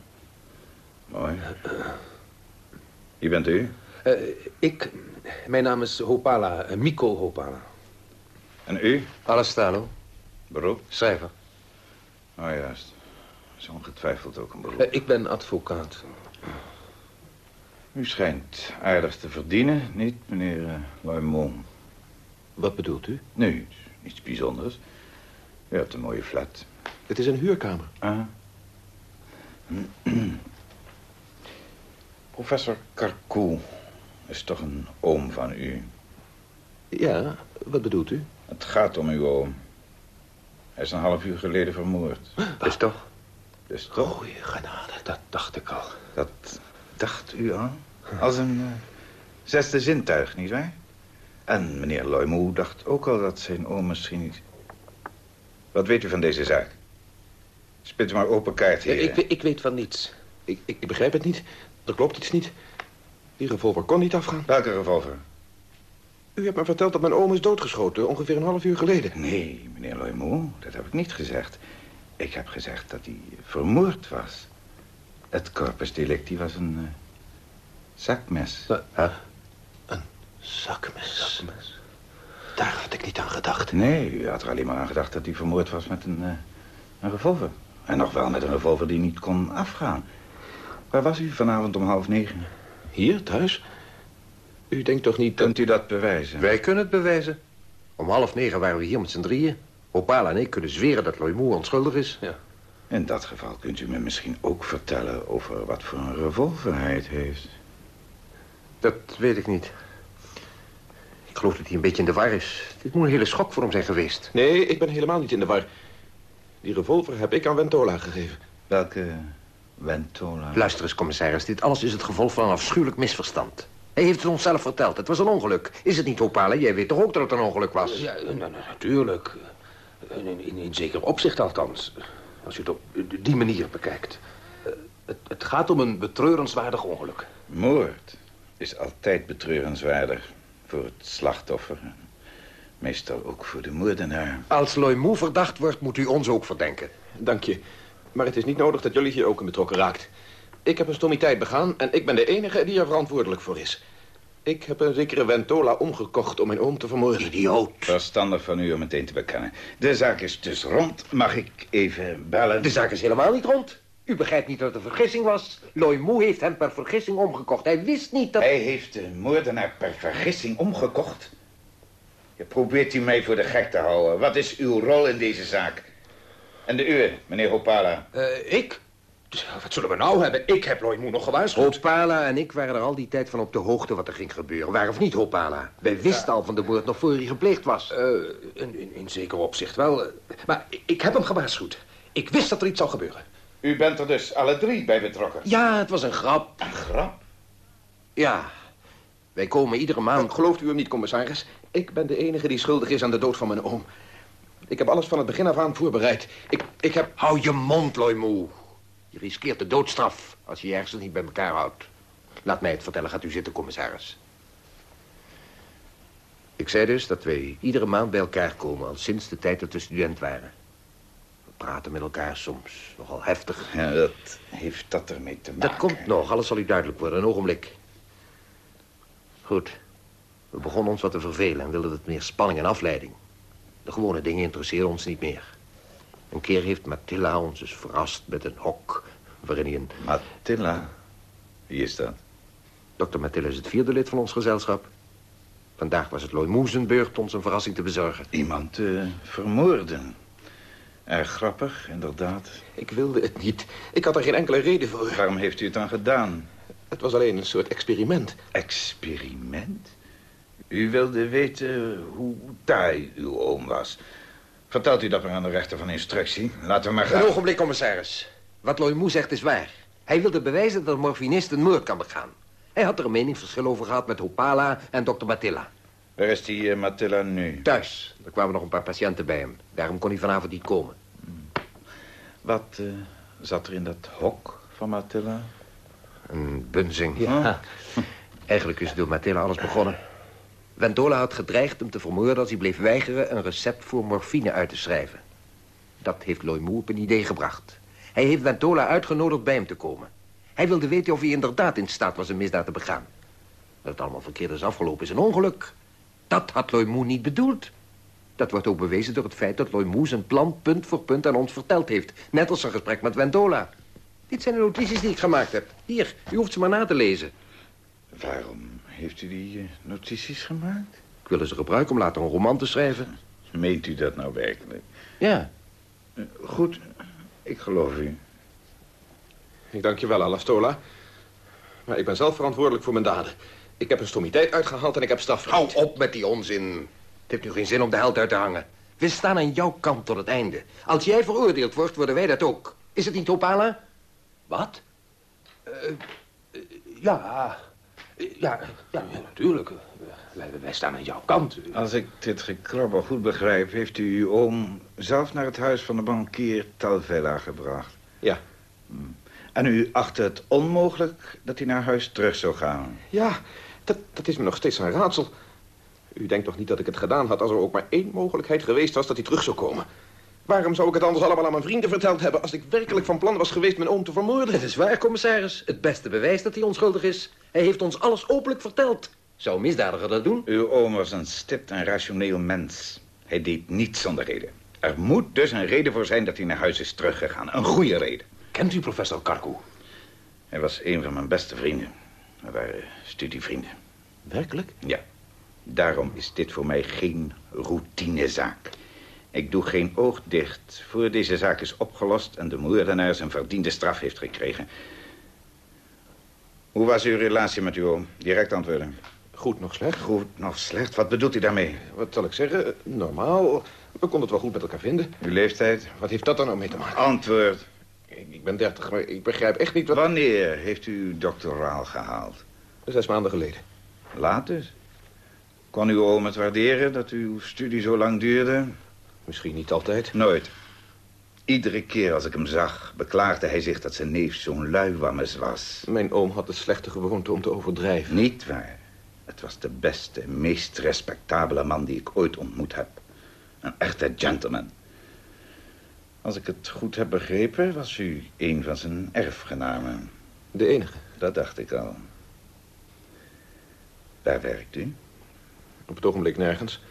Mooi. Wie bent u? Eh, ik, mijn naam is Hopala, eh, Mikko Hopala. En u? Alessandro. Beroep? Schrijver. Oh, juist. Dat is ongetwijfeld ook een beroep. Eh, ik ben advocaat. U schijnt aardig te verdienen, niet, meneer uh? Wat bedoelt u? Nee, niets bijzonders. U hebt een mooie flat. Het is een huurkamer. Ah. Professor Karkoe is toch een oom van u? Ja, wat bedoelt u? Het gaat om uw oom. Hij is een half uur geleden vermoord. Dus toch? Dus toch? Goeie genade. Dat dacht ik al. Dat dacht u al? Als een eh, zesde zintuig, nietwaar? En meneer Loymoe dacht ook al dat zijn oom misschien niet... Wat weet u van deze zaak? Spit maar open kaart, heer. ik, ik weet van niets. Ik, ik, begrijp het niet. Er klopt iets niet. Die revolver kon niet afgaan. Welke revolver? U hebt me verteld dat mijn oom is doodgeschoten, ongeveer een half uur geleden. Nee, meneer Loymoe, dat heb ik niet gezegd. Ik heb gezegd dat hij vermoord was. Het corpus delicti was een uh, zakmes. Huh? Een zakmes? zakmes? Daar had ik niet aan gedacht. Nee, u had er alleen maar aan gedacht dat hij vermoord was met een, uh, een revolver. En nog wel met een revolver die niet kon afgaan. Waar was u vanavond om half negen? Hier, thuis? U denkt toch niet... Kunt u dat bewijzen? Wij kunnen het bewijzen. Om half negen waren we hier met z'n drieën. Opala en ik kunnen zweren dat Loimoe onschuldig is. Ja. In dat geval kunt u me misschien ook vertellen over wat voor een revolver hij het heeft. Dat weet ik niet. Ik geloof dat hij een beetje in de war is. Dit moet een hele schok voor hem zijn geweest. Nee, ik ben helemaal niet in de war. Die revolver heb ik aan Ventola gegeven. Welke Ventola? Luister eens, commissaris. Dit alles is het gevolg van een afschuwelijk misverstand. Hij heeft het ons zelf verteld. Het was een ongeluk. Is het niet, Opala? Jij weet toch ook dat het een ongeluk was? Ja, nou, natuurlijk. In, in, in zeker opzicht althans. Als je het op die manier bekijkt. Het, het gaat om een betreurenswaardig ongeluk. Moord is altijd betreurenswaardig voor het slachtoffer. Meestal ook voor de moordenaar. Als Loimoe verdacht wordt, moet u ons ook verdenken. Dank je. Maar het is niet nodig dat jullie hier ook in betrokken raakt. Ik heb een stommiteit begaan en ik ben de enige die er verantwoordelijk voor is. Ik heb een zekere Ventola omgekocht om mijn oom te vermoorden. Idioot. Verstandig van u om meteen te bekennen. De zaak is dus rond. Mag ik even bellen? De zaak is helemaal niet rond. U begrijpt niet dat het een vergissing was. Loimoe heeft hem per vergissing omgekocht. Hij wist niet dat... Hij heeft de moordenaar per vergissing omgekocht? Je probeert u mij voor de gek te houden. Wat is uw rol in deze zaak? En de uwe, meneer Hopala? Uh, ik? Wat zullen we nou hebben? Ik heb Loimoe nog gewaarschuwd. Hopala en ik waren er al die tijd van op de hoogte wat er ging gebeuren. Waar of niet, Hopala? Wij wisten al van de moord nog voor hij gepleegd was. Uh, in, in, in zeker opzicht wel. Maar ik heb hem gewaarschuwd. Ik wist dat er iets zou gebeuren. U bent er dus alle drie bij betrokken? Ja, het was een grap. Een grap? Ja. Wij komen iedere maand... Gelooft u hem niet, commissaris? Ik ben de enige die schuldig is aan de dood van mijn oom. Ik heb alles van het begin af aan voorbereid. Ik, ik heb... Hou je mond, Loimoe. Je riskeert de doodstraf als je je ergens niet bij elkaar houdt. Laat mij het vertellen. Gaat u zitten, commissaris. Ik zei dus dat wij iedere maand bij elkaar komen... al sinds de tijd dat we student waren. Praten met elkaar soms nogal heftig. Ja, dat heeft dat ermee te maken. Dat komt nog. Alles zal u duidelijk worden. Een ogenblik. Goed. We begonnen ons wat te vervelen en wilden het meer spanning en afleiding. De gewone dingen interesseren ons niet meer. Een keer heeft Mathilda ons dus verrast met een hok... waarin hij een... Mathilda? Wie is dat? Dokter Mathilda is het vierde lid van ons gezelschap. Vandaag was het Loy beurt ons een verrassing te bezorgen. Iemand te vermoorden. Erg grappig, inderdaad. Ik wilde het niet. Ik had er geen enkele reden voor. Waarom heeft u het dan gedaan? Het was alleen een soort experiment. Experiment? U wilde weten hoe taai uw oom was. Vertelt u dat maar aan de rechter van instructie. Laten we maar gaan. Een ogenblik, commissaris. Wat Loimoe zegt is waar. Hij wilde bewijzen dat een morfinist een moord kan begaan. Hij had er een meningsverschil over gehad met Hopala en dokter Matilla. Waar is die uh, Matilla nu? Thuis. Er kwamen nog een paar patiënten bij hem. Daarom kon hij vanavond niet komen. Hmm. Wat uh, zat er in dat hok van Matilla? Een bunzing. Ja. Eigenlijk is door Matilla alles begonnen. Ventola had gedreigd hem te vermoorden als hij bleef weigeren... een recept voor morfine uit te schrijven. Dat heeft Loimoe op een idee gebracht. Hij heeft Ventola uitgenodigd bij hem te komen. Hij wilde weten of hij inderdaad in staat was een misdaad te begaan. Dat het allemaal verkeerd is afgelopen is een ongeluk. Dat had Loimoe niet bedoeld. Dat wordt ook bewezen door het feit dat Loimoe zijn plan punt voor punt aan ons verteld heeft. Net als zijn gesprek met Ventola. Dit zijn de notities die ik gemaakt heb. Hier, u hoeft ze maar na te lezen. Waarom heeft u die uh, notities gemaakt? Ik wil ze gebruiken om later een roman te schrijven. Meent u dat nou werkelijk? Ja. Uh, goed, ik geloof u. Ik dank je wel, Alastola. Maar ik ben zelf verantwoordelijk voor mijn daden. Ik heb een stomiteit uitgehaald en ik heb straf. Hou op met die onzin. Het heeft nu geen zin om de held uit te hangen. We staan aan jouw kant tot het einde. Als jij veroordeeld wordt, worden wij dat ook. Is het niet, Opala? Wat? Uh, ja, ja, ja, natuurlijk. Wij, wij, staan aan jouw kant. Als ik dit gekrabbel goed begrijp... heeft u uw oom zelf naar het huis van de bankier Talvella gebracht. Ja. Hmm. En u achtte het onmogelijk dat hij naar huis terug zou gaan? Ja, dat, dat is me nog steeds een raadsel. U denkt toch niet dat ik het gedaan had... als er ook maar één mogelijkheid geweest was dat hij terug zou komen? Waarom zou ik het anders allemaal aan mijn vrienden verteld hebben... als ik werkelijk van plan was geweest mijn oom te vermoorden? Het is waar, commissaris. Het beste bewijs dat hij onschuldig is. Hij heeft ons alles openlijk verteld. Zou een misdadiger dat doen? Uw oom was een stipt en rationeel mens. Hij deed niets zonder reden. Er moet dus een reden voor zijn dat hij naar huis is teruggegaan. Een goede reden. Kent u professor Karku? Hij was een van mijn beste vrienden. We waren studievrienden. Werkelijk? Ja. Daarom is dit voor mij geen routinezaak. Ik doe geen oog dicht voor deze zaak is opgelost... en de moordenaar zijn verdiende straf heeft gekregen. Hoe was uw relatie met uw oom? Direct antwoorden. Goed, nog slecht. Goed, nog slecht. Wat bedoelt u daarmee? Wat zal ik zeggen? Normaal. We konden het wel goed met elkaar vinden. Uw leeftijd? Wat heeft dat dan nou mee te maken? Antwoord. Ik, ik ben dertig, maar ik begrijp echt niet wat... Wanneer heeft u uw doctoraal gehaald? Zes maanden geleden. Laat dus. Kon uw oom het waarderen dat uw studie zo lang duurde? Misschien niet altijd. Nooit. Iedere keer als ik hem zag, beklaagde hij zich dat zijn neef zo'n luiwammes was. Mijn oom had de slechte gewoonte om te overdrijven. Niet waar. Het was de beste, meest respectabele man die ik ooit ontmoet heb. Een echte gentleman. Als ik het goed heb begrepen, was u een van zijn erfgenamen. De enige. Dat dacht ik al. Waar werkt u? Op het ogenblik nergens.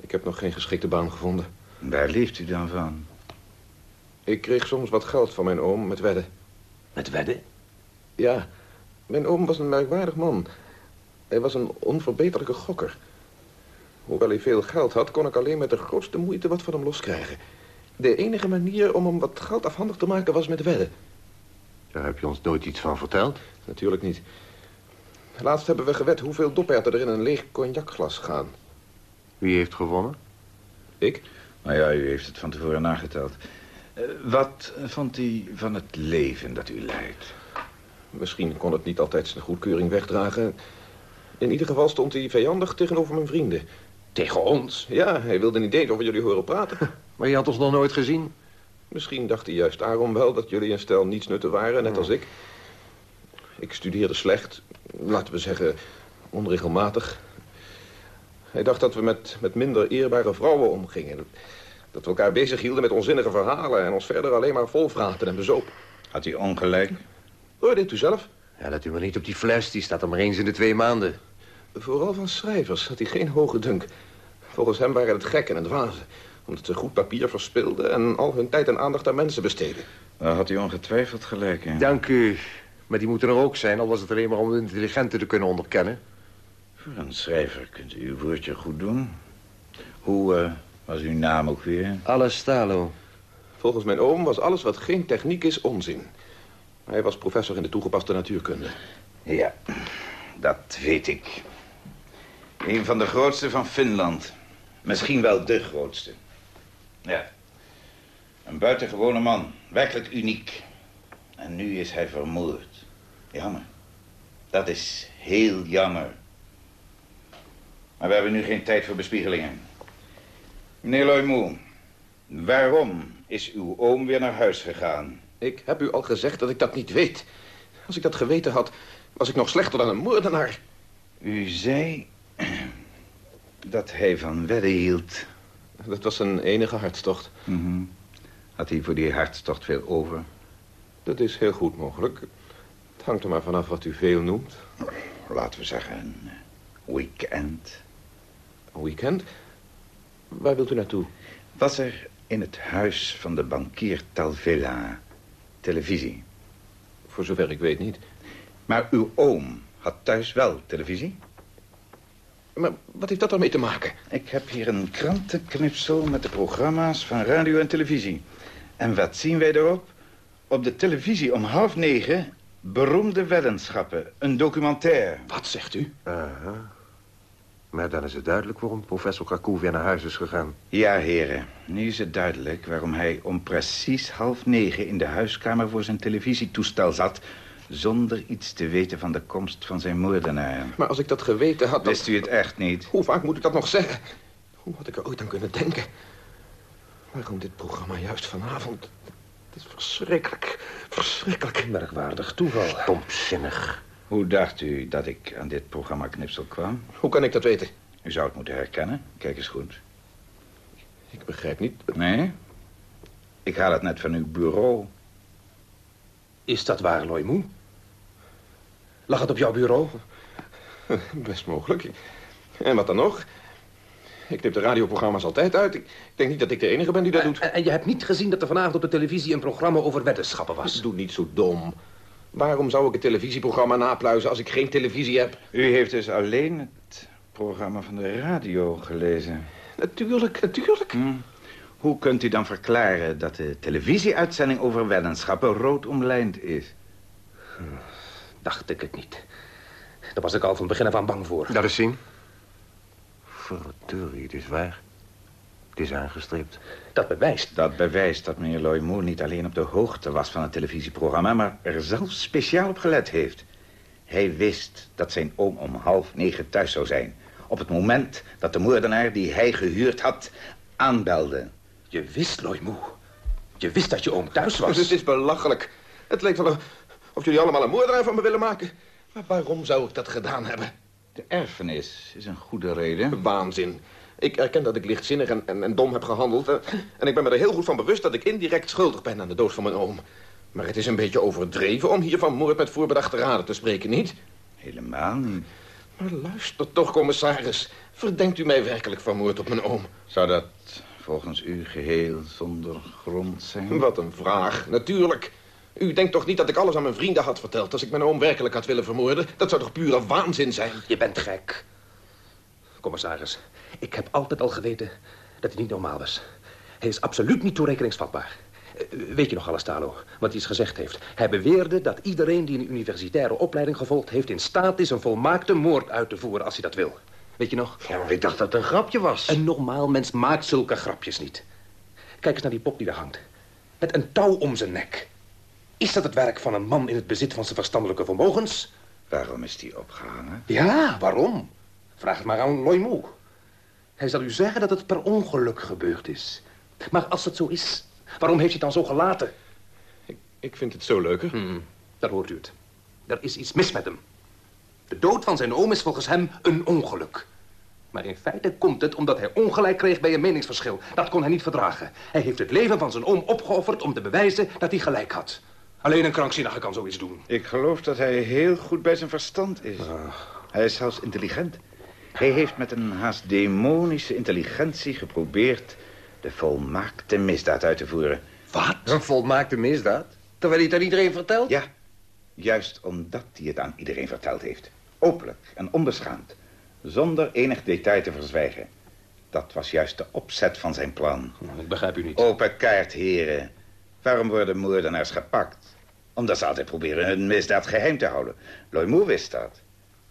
Ik heb nog geen geschikte baan gevonden. Waar leeft u dan van? Ik kreeg soms wat geld van mijn oom met wedden. Met wedden? Ja, mijn oom was een merkwaardig man. Hij was een onverbeterlijke gokker. Hoewel hij veel geld had, kon ik alleen met de grootste moeite wat van hem loskrijgen. De enige manier om hem wat geld afhandig te maken was met wedden. Daar heb je ons nooit iets van verteld? Natuurlijk niet. Laatst hebben we gewet hoeveel doperten er in een leeg cognacglas gaan. Wie heeft gewonnen? Ik? Nou ja, u heeft het van tevoren nageteld. Uh, wat vond hij van het leven dat u leidt? Misschien kon het niet altijd zijn goedkeuring wegdragen. In ieder geval stond hij vijandig tegenover mijn vrienden. Tegen ons? Ja, hij wilde niet eens over jullie horen praten. Maar je had ons nog nooit gezien? Misschien dacht hij juist daarom wel dat jullie een stel niets nutten waren, net als ik. Ik studeerde slecht, laten we zeggen, onregelmatig. Hij dacht dat we met, met minder eerbare vrouwen omgingen. Dat we elkaar bezig hielden met onzinnige verhalen... en ons verder alleen maar volvraten en bezopen. Had hij ongelijk? Oordeelt u zelf? Ja, let u maar niet op die fles. Die staat er maar eens in de twee maanden. Vooral van schrijvers had hij geen hoge dunk. Volgens hem waren het gekken en dwazen. Omdat ze goed papier verspilden en al hun tijd en aandacht aan mensen besteden. Daar had hij ongetwijfeld gelijk in. Dank u. Maar die moeten er ook zijn, al was het alleen maar om de intelligenten te kunnen onderkennen. Voor een schrijver kunt u uw woordje goed doen. Hoe uh, was uw naam ook weer? Alestalo. Volgens mijn oom was alles wat geen techniek is onzin. Hij was professor in de toegepaste natuurkunde. Ja, dat weet ik. Een van de grootste van Finland. Misschien wel de grootste. Ja. Een buitengewone man. Werkelijk uniek. En nu is hij vermoord. Jammer. Dat is heel jammer. Maar we hebben nu geen tijd voor bespiegelingen. Meneer Loymoe, waarom is uw oom weer naar huis gegaan? Ik heb u al gezegd dat ik dat niet weet. Als ik dat geweten had, was ik nog slechter dan een moordenaar. U zei dat hij van wedden hield. Dat was zijn enige hartstocht. Mm -hmm. Had hij voor die hartstocht veel over? Dat is heel goed mogelijk. Het hangt er maar vanaf wat u veel noemt. Laten we zeggen een weekend. Een weekend? Waar wilt u naartoe? Was er in het huis van de bankier Talvilla televisie? Voor zover ik weet niet. Maar uw oom had thuis wel televisie? Maar wat heeft dat ermee te maken? Ik heb hier een krantenknipsel met de programma's van radio en televisie. En wat zien wij erop? Op de televisie om half negen beroemde weddenschappen. Een documentaire. Wat zegt u? Aha. Maar dan is het duidelijk waarom professor Kakou weer naar huis is gegaan. Ja, heren. Nu is het duidelijk waarom hij om precies half negen... in de huiskamer voor zijn televisietoestel zat... zonder iets te weten van de komst van zijn moordenaar. Maar als ik dat geweten had... Dan... Wist u het echt niet? Hoe vaak moet ik dat nog zeggen? Hoe had ik er ooit aan kunnen denken? Waarom dit programma juist vanavond? Het is verschrikkelijk. Verschrikkelijk. Merkwaardig toeval. Stomzinnig. Hoe dacht u dat ik aan dit programma Knipsel kwam? Hoe kan ik dat weten? U zou het moeten herkennen. Kijk eens goed. Ik begrijp niet. Nee? Ik haal het net van uw bureau. Is dat waar, Loimoe? Lag het op jouw bureau? Best mogelijk. En wat dan nog? Ik knip de radioprogramma's altijd uit. Ik denk niet dat ik de enige ben die dat doet. En, en je hebt niet gezien dat er vanavond op de televisie een programma over weddenschappen was? Doe niet zo dom. Waarom zou ik een televisieprogramma napluizen als ik geen televisie heb? U heeft dus alleen het programma van de radio gelezen. Natuurlijk, natuurlijk. Hm. Hoe kunt u dan verklaren dat de televisieuitzending over weddenschappen rood omlijnd is? Dacht ik het niet. Daar was ik al van begin af aan bang voor. Dat is zien. Verdorie, het is waar. Het is aangestreept. Dat bewijst. Dat bewijst dat meneer Loymoe niet alleen op de hoogte was van het televisieprogramma... maar er zelfs speciaal op gelet heeft. Hij wist dat zijn oom om half negen thuis zou zijn. Op het moment dat de moordenaar die hij gehuurd had aanbelde. Je wist, Loymoe. Je wist dat je oom thuis was. Het is belachelijk. Het leek wel of jullie allemaal een moordenaar van me willen maken. Maar waarom zou ik dat gedaan hebben? De erfenis is een goede reden. Waanzin. Ik erken dat ik lichtzinnig en, en, en dom heb gehandeld. eh, En ik ben me er heel goed van bewust dat ik indirect schuldig ben aan de dood van mijn oom. Maar het is een beetje overdreven om hier van moord met voorbedachte raden te spreken, niet? Helemaal niet. Maar luister toch, commissaris. Verdenkt u mij werkelijk van moord op mijn oom? Zou dat volgens u geheel zonder grond zijn? Wat een vraag. Natuurlijk. U denkt toch niet dat ik alles aan mijn vrienden had verteld... als ik mijn oom werkelijk had willen vermoorden? Dat zou toch pure waanzin zijn? Je bent gek. Commissaris, ik heb altijd al geweten dat hij niet normaal was. Hij is absoluut niet toerekeningsvatbaar. Eh, Weet je nog alles, Talo, wat hij eens gezegd heeft? Hij beweerde dat iedereen die een universitaire opleiding gevolgd heeft... in staat is een volmaakte moord uit te voeren als hij dat wil. Weet je nog? Ja, maar ik dacht dat het een grapje was. Een normaal mens maakt zulke grapjes niet. Kijk eens naar die pop die daar hangt. Met een touw om zijn nek. Is dat het werk van een man in het bezit van zijn verstandelijke vermogens? Waarom is die opgehangen? Ja, waarom? Vraag het maar aan Loymoe. Hij zal u zeggen dat het per ongeluk gebeurd is. Maar als het zo is, waarom heeft hij het dan zo gelaten? Ik, ik vind het zo leuker. Hmm, daar hoort u het. Er is iets mis met hem. De dood van zijn oom is volgens hem een ongeluk. Maar in feite komt het omdat hij ongelijk kreeg bij een meningsverschil. Dat kon hij niet verdragen. Hij heeft het leven van zijn oom opgeofferd om te bewijzen dat hij gelijk had. Alleen een krankzinnige kan zoiets doen. Ik geloof dat hij heel goed bij zijn verstand is. Hij is zelfs intelligent. Hij heeft met een haast demonische intelligentie geprobeerd... de volmaakte misdaad uit te voeren. Wat? Een volmaakte misdaad? Terwijl hij het aan iedereen vertelt? Ja, juist omdat hij het aan iedereen verteld heeft. Openlijk en onbeschaamd. Zonder enig detail te verzwijgen. Dat was juist de opzet van zijn plan. Ik begrijp u niet. Open kaart, heren. Waarom worden moordenaars gepakt? Omdat ze altijd proberen hun misdaad geheim te houden. Loymoe wist dat.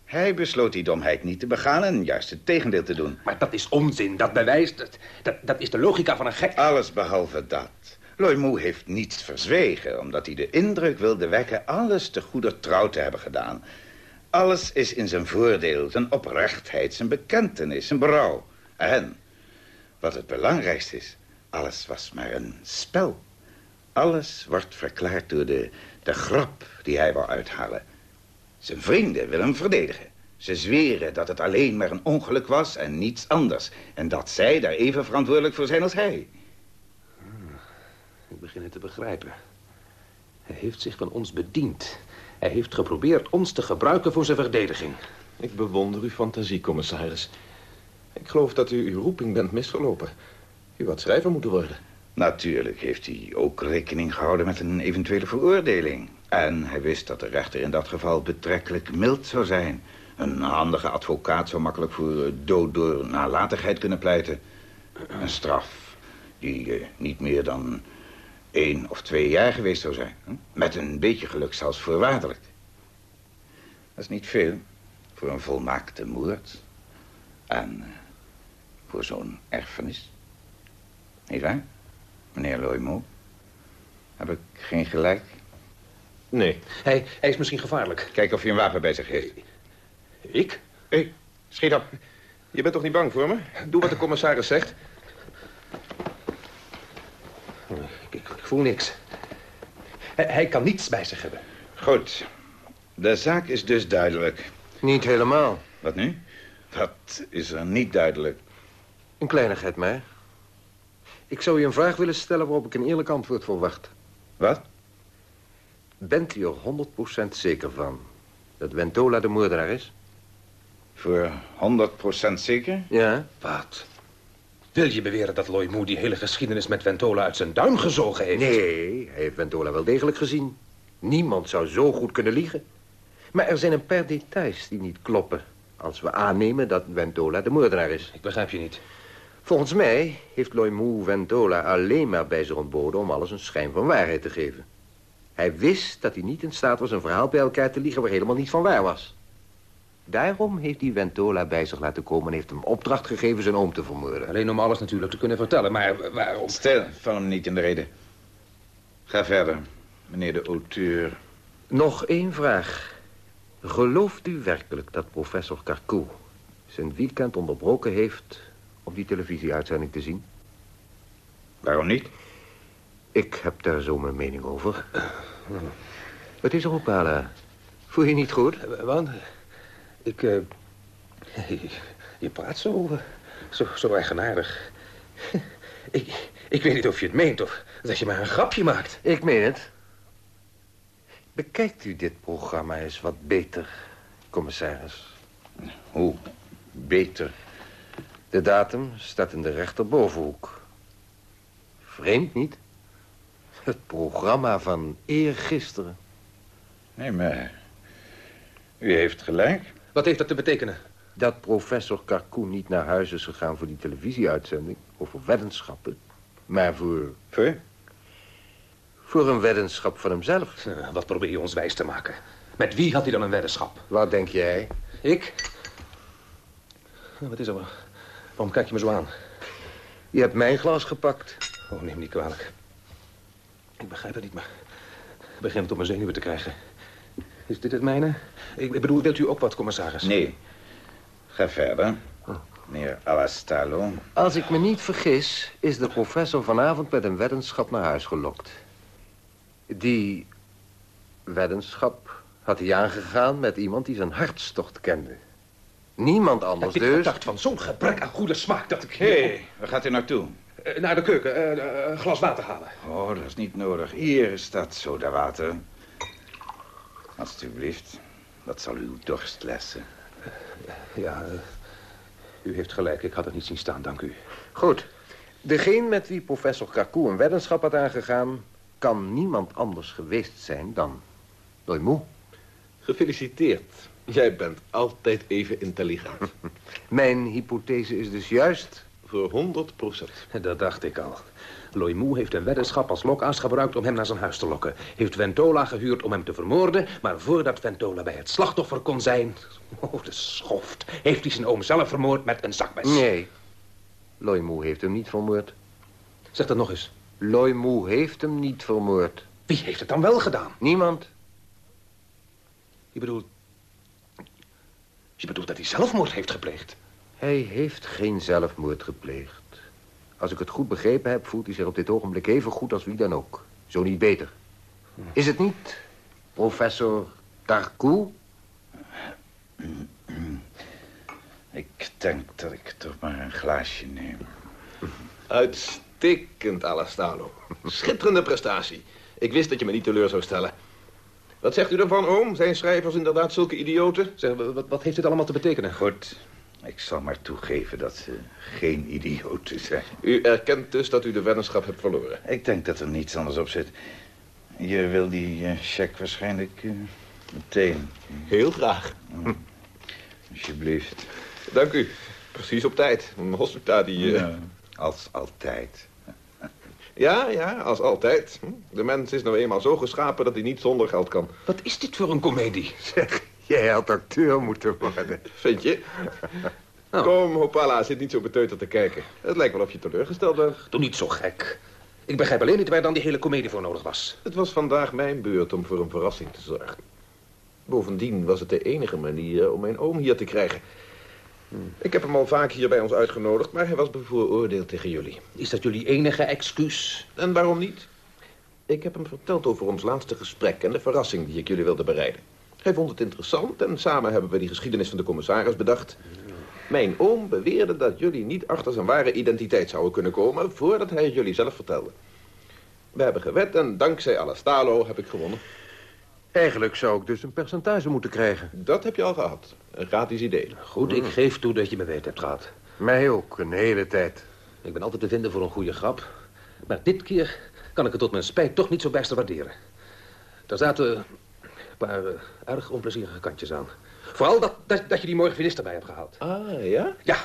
Hij besloot die domheid niet te begaan en juist het tegendeel te doen. Maar dat is onzin, dat bewijst het. Dat, dat is de logica van een gek. Alles behalve dat. Loymoe heeft niets verzwegen... omdat hij de indruk wilde wekken alles te goeder trouw te hebben gedaan. Alles is in zijn voordeel, zijn oprechtheid, zijn bekentenis, zijn berouw. En, wat het belangrijkste is... alles was maar een spel. Alles wordt verklaard door de, de grap die hij wou uithalen. Zijn vrienden willen hem verdedigen. Ze zweren dat het alleen maar een ongeluk was en niets anders. En dat zij daar even verantwoordelijk voor zijn als hij. Ik begin het te begrijpen. Hij heeft zich van ons bediend. Hij heeft geprobeerd ons te gebruiken voor zijn verdediging. Ik bewonder uw fantasie, commissaris. Ik geloof dat u uw roeping bent misgelopen. U had schrijver moeten worden. Natuurlijk heeft hij ook rekening gehouden met een eventuele veroordeling. En hij wist dat de rechter in dat geval betrekkelijk mild zou zijn. Een handige advocaat zou makkelijk voor eh, dood door nalatigheid kunnen pleiten. Een straf die eh, niet meer dan één of twee jaar geweest zou zijn. Met een beetje geluk zelfs voorwaardelijk. Dat is niet veel voor een volmaakte moord. En eh, voor zo'n erfenis. Niet waar, meneer Loymo? Heb ik geen gelijk? Nee. Hij, hij is misschien gevaarlijk. Kijk of hij een wapen bij zich heeft. Ik? Hé, hey, schiet op. Je bent toch niet bang voor me? Doe wat de commissaris zegt. Ik, ik, ik voel niks. Hij, hij kan niets bij zich hebben. Goed. De zaak is dus duidelijk. Niet helemaal. Wat nu? Wat is er niet duidelijk? Een kleinigheid maar. Ik zou u een vraag willen stellen waarop ik een eerlijk antwoord verwacht. Wat? Bent u er 100% zeker van dat Ventola de moordenaar is? Voor 100% zeker? Ja. Wat? Wil je beweren dat Loy Moe die hele geschiedenis met Ventola uit zijn duim gezogen heeft? Nee, hij heeft Ventola wel degelijk gezien. Niemand zou zo goed kunnen liegen. Maar er zijn een paar details die niet kloppen... als we aannemen dat Ventola de moordenaar is. Ik begrijp je niet. Volgens mij heeft Loy Moe Ventola alleen maar bij zich ontboden... om alles een schijn van waarheid te geven. Hij wist dat hij niet in staat was een verhaal bij elkaar te liegen... waar helemaal niet van waar was. Daarom heeft hij Ventola bij zich laten komen... en heeft hem opdracht gegeven zijn oom te vermoorden. Alleen om alles natuurlijk te kunnen vertellen, maar waarom... Stil, val hem niet in de reden. Ga verder, meneer de auteur. Nog één vraag. Gelooft u werkelijk dat professor Carcou zijn weekend onderbroken heeft om die televisieuitzending te zien? Waarom niet? Ik heb daar zo mijn mening over. Wat is er, Opala? Voel je niet goed? Want ik... eh, je praat zo, eh, zo, zo eigenaardig. Ik, ik weet niet of je het meent of dat je maar een grapje maakt. Ik meen het. Bekijkt u dit programma eens wat beter, commissaris. Hoe? Beter? De datum staat in de rechterbovenhoek. Vreemd niet? Het programma van eergisteren. Nee, maar... U heeft gelijk. Wat heeft dat te betekenen? Dat professor Carcoen niet naar huis is gegaan voor die televisieuitzending... over weddenschappen, maar voor... Voor? Voor een weddenschap van hemzelf. Eh, Wat probeer je ons wijs te maken? Met wie had hij dan een weddenschap? Wat denk jij? Ik? Eh, Wat is er? Waarom kijk je me zo aan? Je hebt mijn glas gepakt. Oh, neem me niet kwalijk. Ik begrijp het niet, maar... Ik begin het op mijn zenuwen te krijgen. Is dit het mijne? Ik ik bedoel, wilt u ook wat, commissaris? Nee. Ga verder. Meneer Alastalo. Als ik me niet vergis, is de professor vanavond met een weddenschap naar huis gelokt. Die weddenschap had hij aangegaan met iemand die zijn hartstocht kende. Niemand anders dus. gedacht van zo'n gebrek aan goede smaak dat ik... Hé, hey, waar gaat u naartoe? Eh, Naar de keuken, eh, eh, een glas water halen. Oh, dat is niet nodig. Hier staat sodawater. Alsjeblieft. Dat zal uw dorst lessen. Ja, u heeft gelijk. Ik had het niet zien staan, dank u. Goed. Degene met wie professor Kakou een weddenschap had aangegaan... kan niemand anders geweest zijn dan Moe. Gefeliciteerd. Jij bent altijd even intelligent. Mijn hypothese is dus juist... Voor 100 procent. Dat dacht ik al. Loy Moe heeft een weddenschap als lokaas gebruikt om hem naar zijn huis te lokken. Heeft Ventola gehuurd om hem te vermoorden, maar voordat Ventola bij het slachtoffer kon zijn... Oh, de schoft. Heeft hij zijn oom zelf vermoord met een zakmes. Nee. Moe heeft hem niet vermoord. Zeg dat nog eens. Moe heeft hem niet vermoord. Wie heeft het dan wel gedaan? Niemand. Je bedoelt... Je bedoelt dat hij zelfmoord heeft gepleegd? Hij heeft geen zelfmoord gepleegd. Als ik het goed begrepen heb, voelt hij zich op dit ogenblik even goed als wie dan ook. Zo niet beter. Is het niet, professor Tarkou? Ik denk dat ik toch maar een glaasje neem. Uitstekend, Alastalo. Schitterende prestatie. Ik wist dat je me niet teleur zou stellen. Wat zegt u ervan, oom? Zijn schrijvers inderdaad zulke idioten? Zeg, wat, wat heeft dit allemaal te betekenen? Goed, ik zal maar toegeven dat ze geen idioten zijn. U erkent dus dat u de weddenschap hebt verloren. Ik denk dat er niets anders op zit. Je wil die eh, cheque waarschijnlijk eh, meteen. Heel graag. Alsjeblieft. Dank u. Precies op tijd. Hospita die... eh, Ja, als altijd. Ja, ja, als altijd. Hm. De mens is nou eenmaal zo geschapen dat hij niet zonder geld kan. Wat is dit voor een komedie? Zeg, jij had acteur moeten worden. Vind je? Kom, Hopala, zit niet zo beteuterd te kijken. Het lijkt wel of je teleurgesteld bent. Doe niet zo gek. Ik begrijp alleen niet waar dan die hele komedie voor nodig was. Het was vandaag mijn beurt om voor een verrassing te zorgen. Bovendien was het de enige manier om mijn oom hier te krijgen. Ik heb hem al vaak hier bij ons uitgenodigd, maar hij was bevooroordeeld tegen jullie. Is dat jullie enige excuus? En waarom niet? Ik heb hem verteld over ons laatste gesprek en de verrassing die ik jullie wilde bereiden. Hij vond het interessant en samen hebben we die geschiedenis van de commissaris bedacht. Mijn oom beweerde dat jullie niet achter zijn ware identiteit zouden kunnen komen... voordat hij het jullie zelf vertelde. We hebben gewet en dankzij Alastalo heb ik gewonnen. Eigenlijk zou ik dus een percentage moeten krijgen. Dat heb je al gehad. Een gratis idee. Goed, ik geef toe dat je me weet hebt gehad. Mij ook, een hele tijd. Ik ben altijd te vinden voor een goede grap. Maar dit keer kan ik het tot mijn spijt toch niet zo best waarderen. Er zaten een paar eh, erg onplezierige kantjes aan. Vooral dat, dat, dat je die morgenfinist erbij hebt gehaald. Ah, ja? Ja,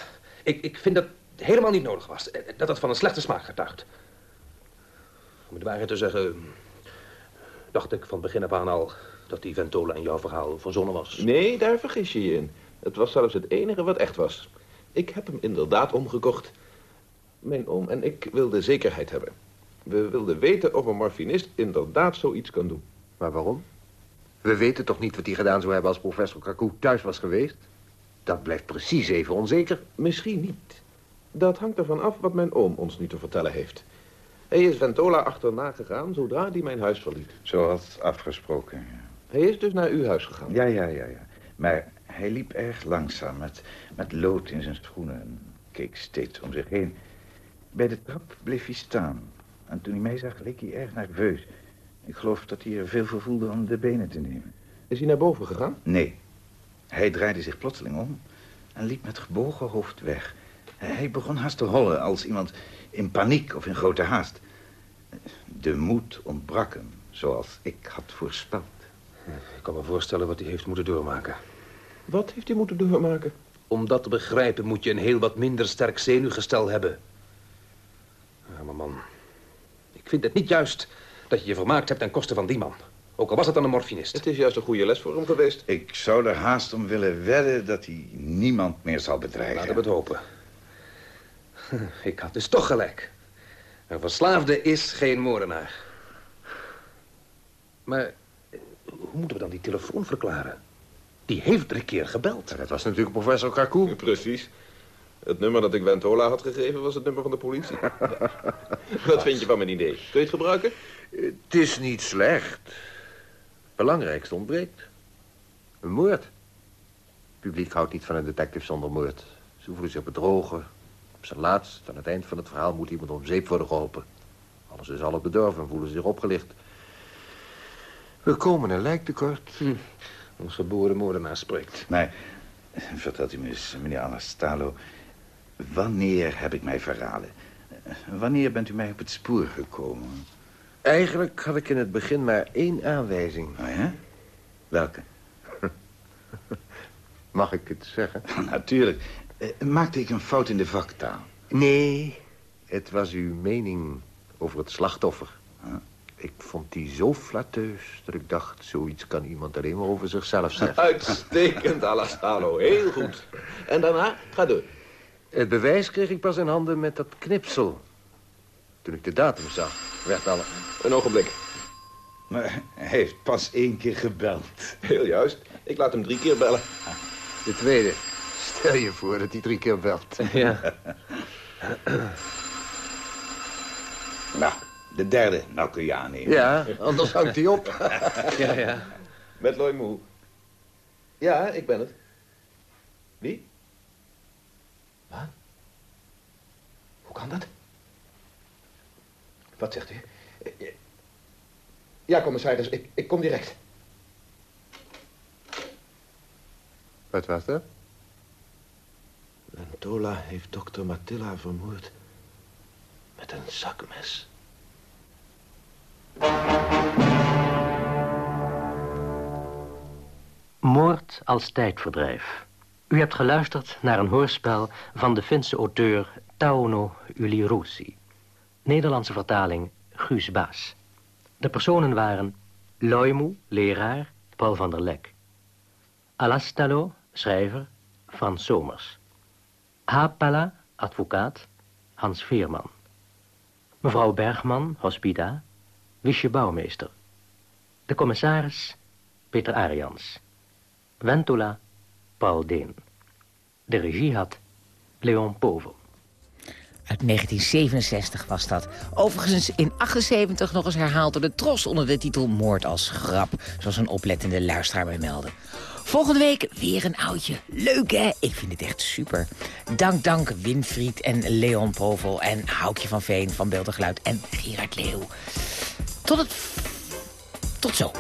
ik, ik vind dat het helemaal niet nodig was. Eh, Dat het van een slechte smaak getuigt. Om de waarheid te zeggen... dacht ik van begin af aan al... dat die Ventola in jouw verhaal verzonnen was. Nee, daar vergis je je in. Het was zelfs het enige wat echt was. Ik heb hem inderdaad omgekocht. Mijn oom en ik wilden zekerheid hebben. We wilden weten of een morfinist inderdaad zoiets kan doen. Maar waarom? We weten toch niet wat hij gedaan zou hebben als professor Kaku thuis was geweest? Dat blijft precies even onzeker. Misschien niet. Dat hangt ervan af wat mijn oom ons nu te vertellen heeft. Hij is Ventola achterna gegaan zodra hij mijn huis verliet. Zoals afgesproken, ja. Hij is dus naar uw huis gegaan. Ja, ja, ja, ja. Maar hij liep erg langzaam, met, met lood in zijn schoenen... en keek steeds om zich heen. Bij de trap bleef hij staan. En toen hij mij zag, leek hij erg nerveus. Ik geloof dat hij er veel voor voelde om de benen te nemen. Is hij naar boven gegaan? Nee. Hij draaide zich plotseling om en liep met gebogen hoofd weg. Hij begon haast te hollen als iemand in paniek of in grote haast. De moed ontbrak hem, zoals ik had voorspeld. Ik kan me voorstellen wat hij heeft moeten doormaken. Wat heeft hij moeten doormaken? Om dat te begrijpen moet je een heel wat minder sterk zenuwgestel hebben. Arme man. Ik vind het niet juist dat je je vermaakt hebt ten koste van die man. Ook al was het dan een morfinist. Het is juist een goede les voor hem geweest. Ik zou er haast om willen wedden dat hij niemand meer zal bedreigen. Laten we het hopen. Ik had dus toch gelijk. Een verslaafde is geen moordenaar. Maar eh, hoe moeten we dan die telefoon verklaren? Die heeft drie keer gebeld. Dat was natuurlijk professor Kaku. Precies. Het nummer dat ik Ventola had gegeven was het nummer van de politie. Wat vind je van mijn idee? Kun je het gebruiken? Het is niet slecht. Belangrijkste ontbreekt. Een moord. Het publiek houdt niet van een detective zonder moord. Ze voelen zich bedrogen. Op zijn laatst, aan het eind van het verhaal, moet iemand om zeep worden geholpen. Alles is al op bedorven en voelen zich opgelicht. We komen een lijk tekort. Hm. Een geboren moordenaar spreekt. Maar, vertelt u me eens, meneer Anastalo... wanneer heb ik mij verraden? Wanneer bent u mij op het spoor gekomen? Eigenlijk had ik in het begin maar één aanwijzing. Oh ja? Welke? Mag ik het zeggen? Natuurlijk. Eh, maakte ik een fout in de vaktaal? Nee, het was uw mening over het slachtoffer. Ik vond die zo flatteus dat ik dacht... zoiets kan iemand alleen maar over zichzelf zeggen. Uitstekend, Alastalo. Heel goed. En daarna? Ga door. Het bewijs kreeg ik pas in handen met dat knipsel. Toen ik de datum zag, werd alle... Een ogenblik. Maar hij heeft pas één keer gebeld. Heel juist. Ik laat hem drie keer bellen. De tweede. Stel je voor dat hij drie keer belt. Ja. nou, de derde, nou kun je aannemen. Ja, anders hangt hij op. ja, ja. Met Loy Moe. Ja, ik ben het. Wie? Wat? Hoe kan dat? Wat zegt u? Ja, commissaris, ik, ik kom direct. Wat was dat? Ventola heeft dokter Matilla vermoord. Met een zakmes. Moord als tijdverdrijf. U hebt geluisterd naar een hoorspel van de Finse auteur Tauno Ulirusi. Nederlandse vertaling Guus Baas. De personen waren Loimu, leraar, Paul van der Lek. Alastalo, schrijver, Frans Somers. Hapala, advocaat, Hans Veerman. Mevrouw Bergman, hospita, Wiesje Bouwmeester. De commissaris, Peter Arians. Ventula, Paul Deen. De regie had Leon Povel. Uit 1967 was dat. Overigens in 78 nog eens herhaald door de Tros onder de titel Moord als grap. Zoals een oplettende luisteraar mij meldde. Volgende week weer een oudje. Leuk hè? Ik vind het echt super. Dank, dank Winfried en Leon Povel en Houkje van Veen van Beeld en Geluid en Gerard Leeuw. Tot het... Tot zo.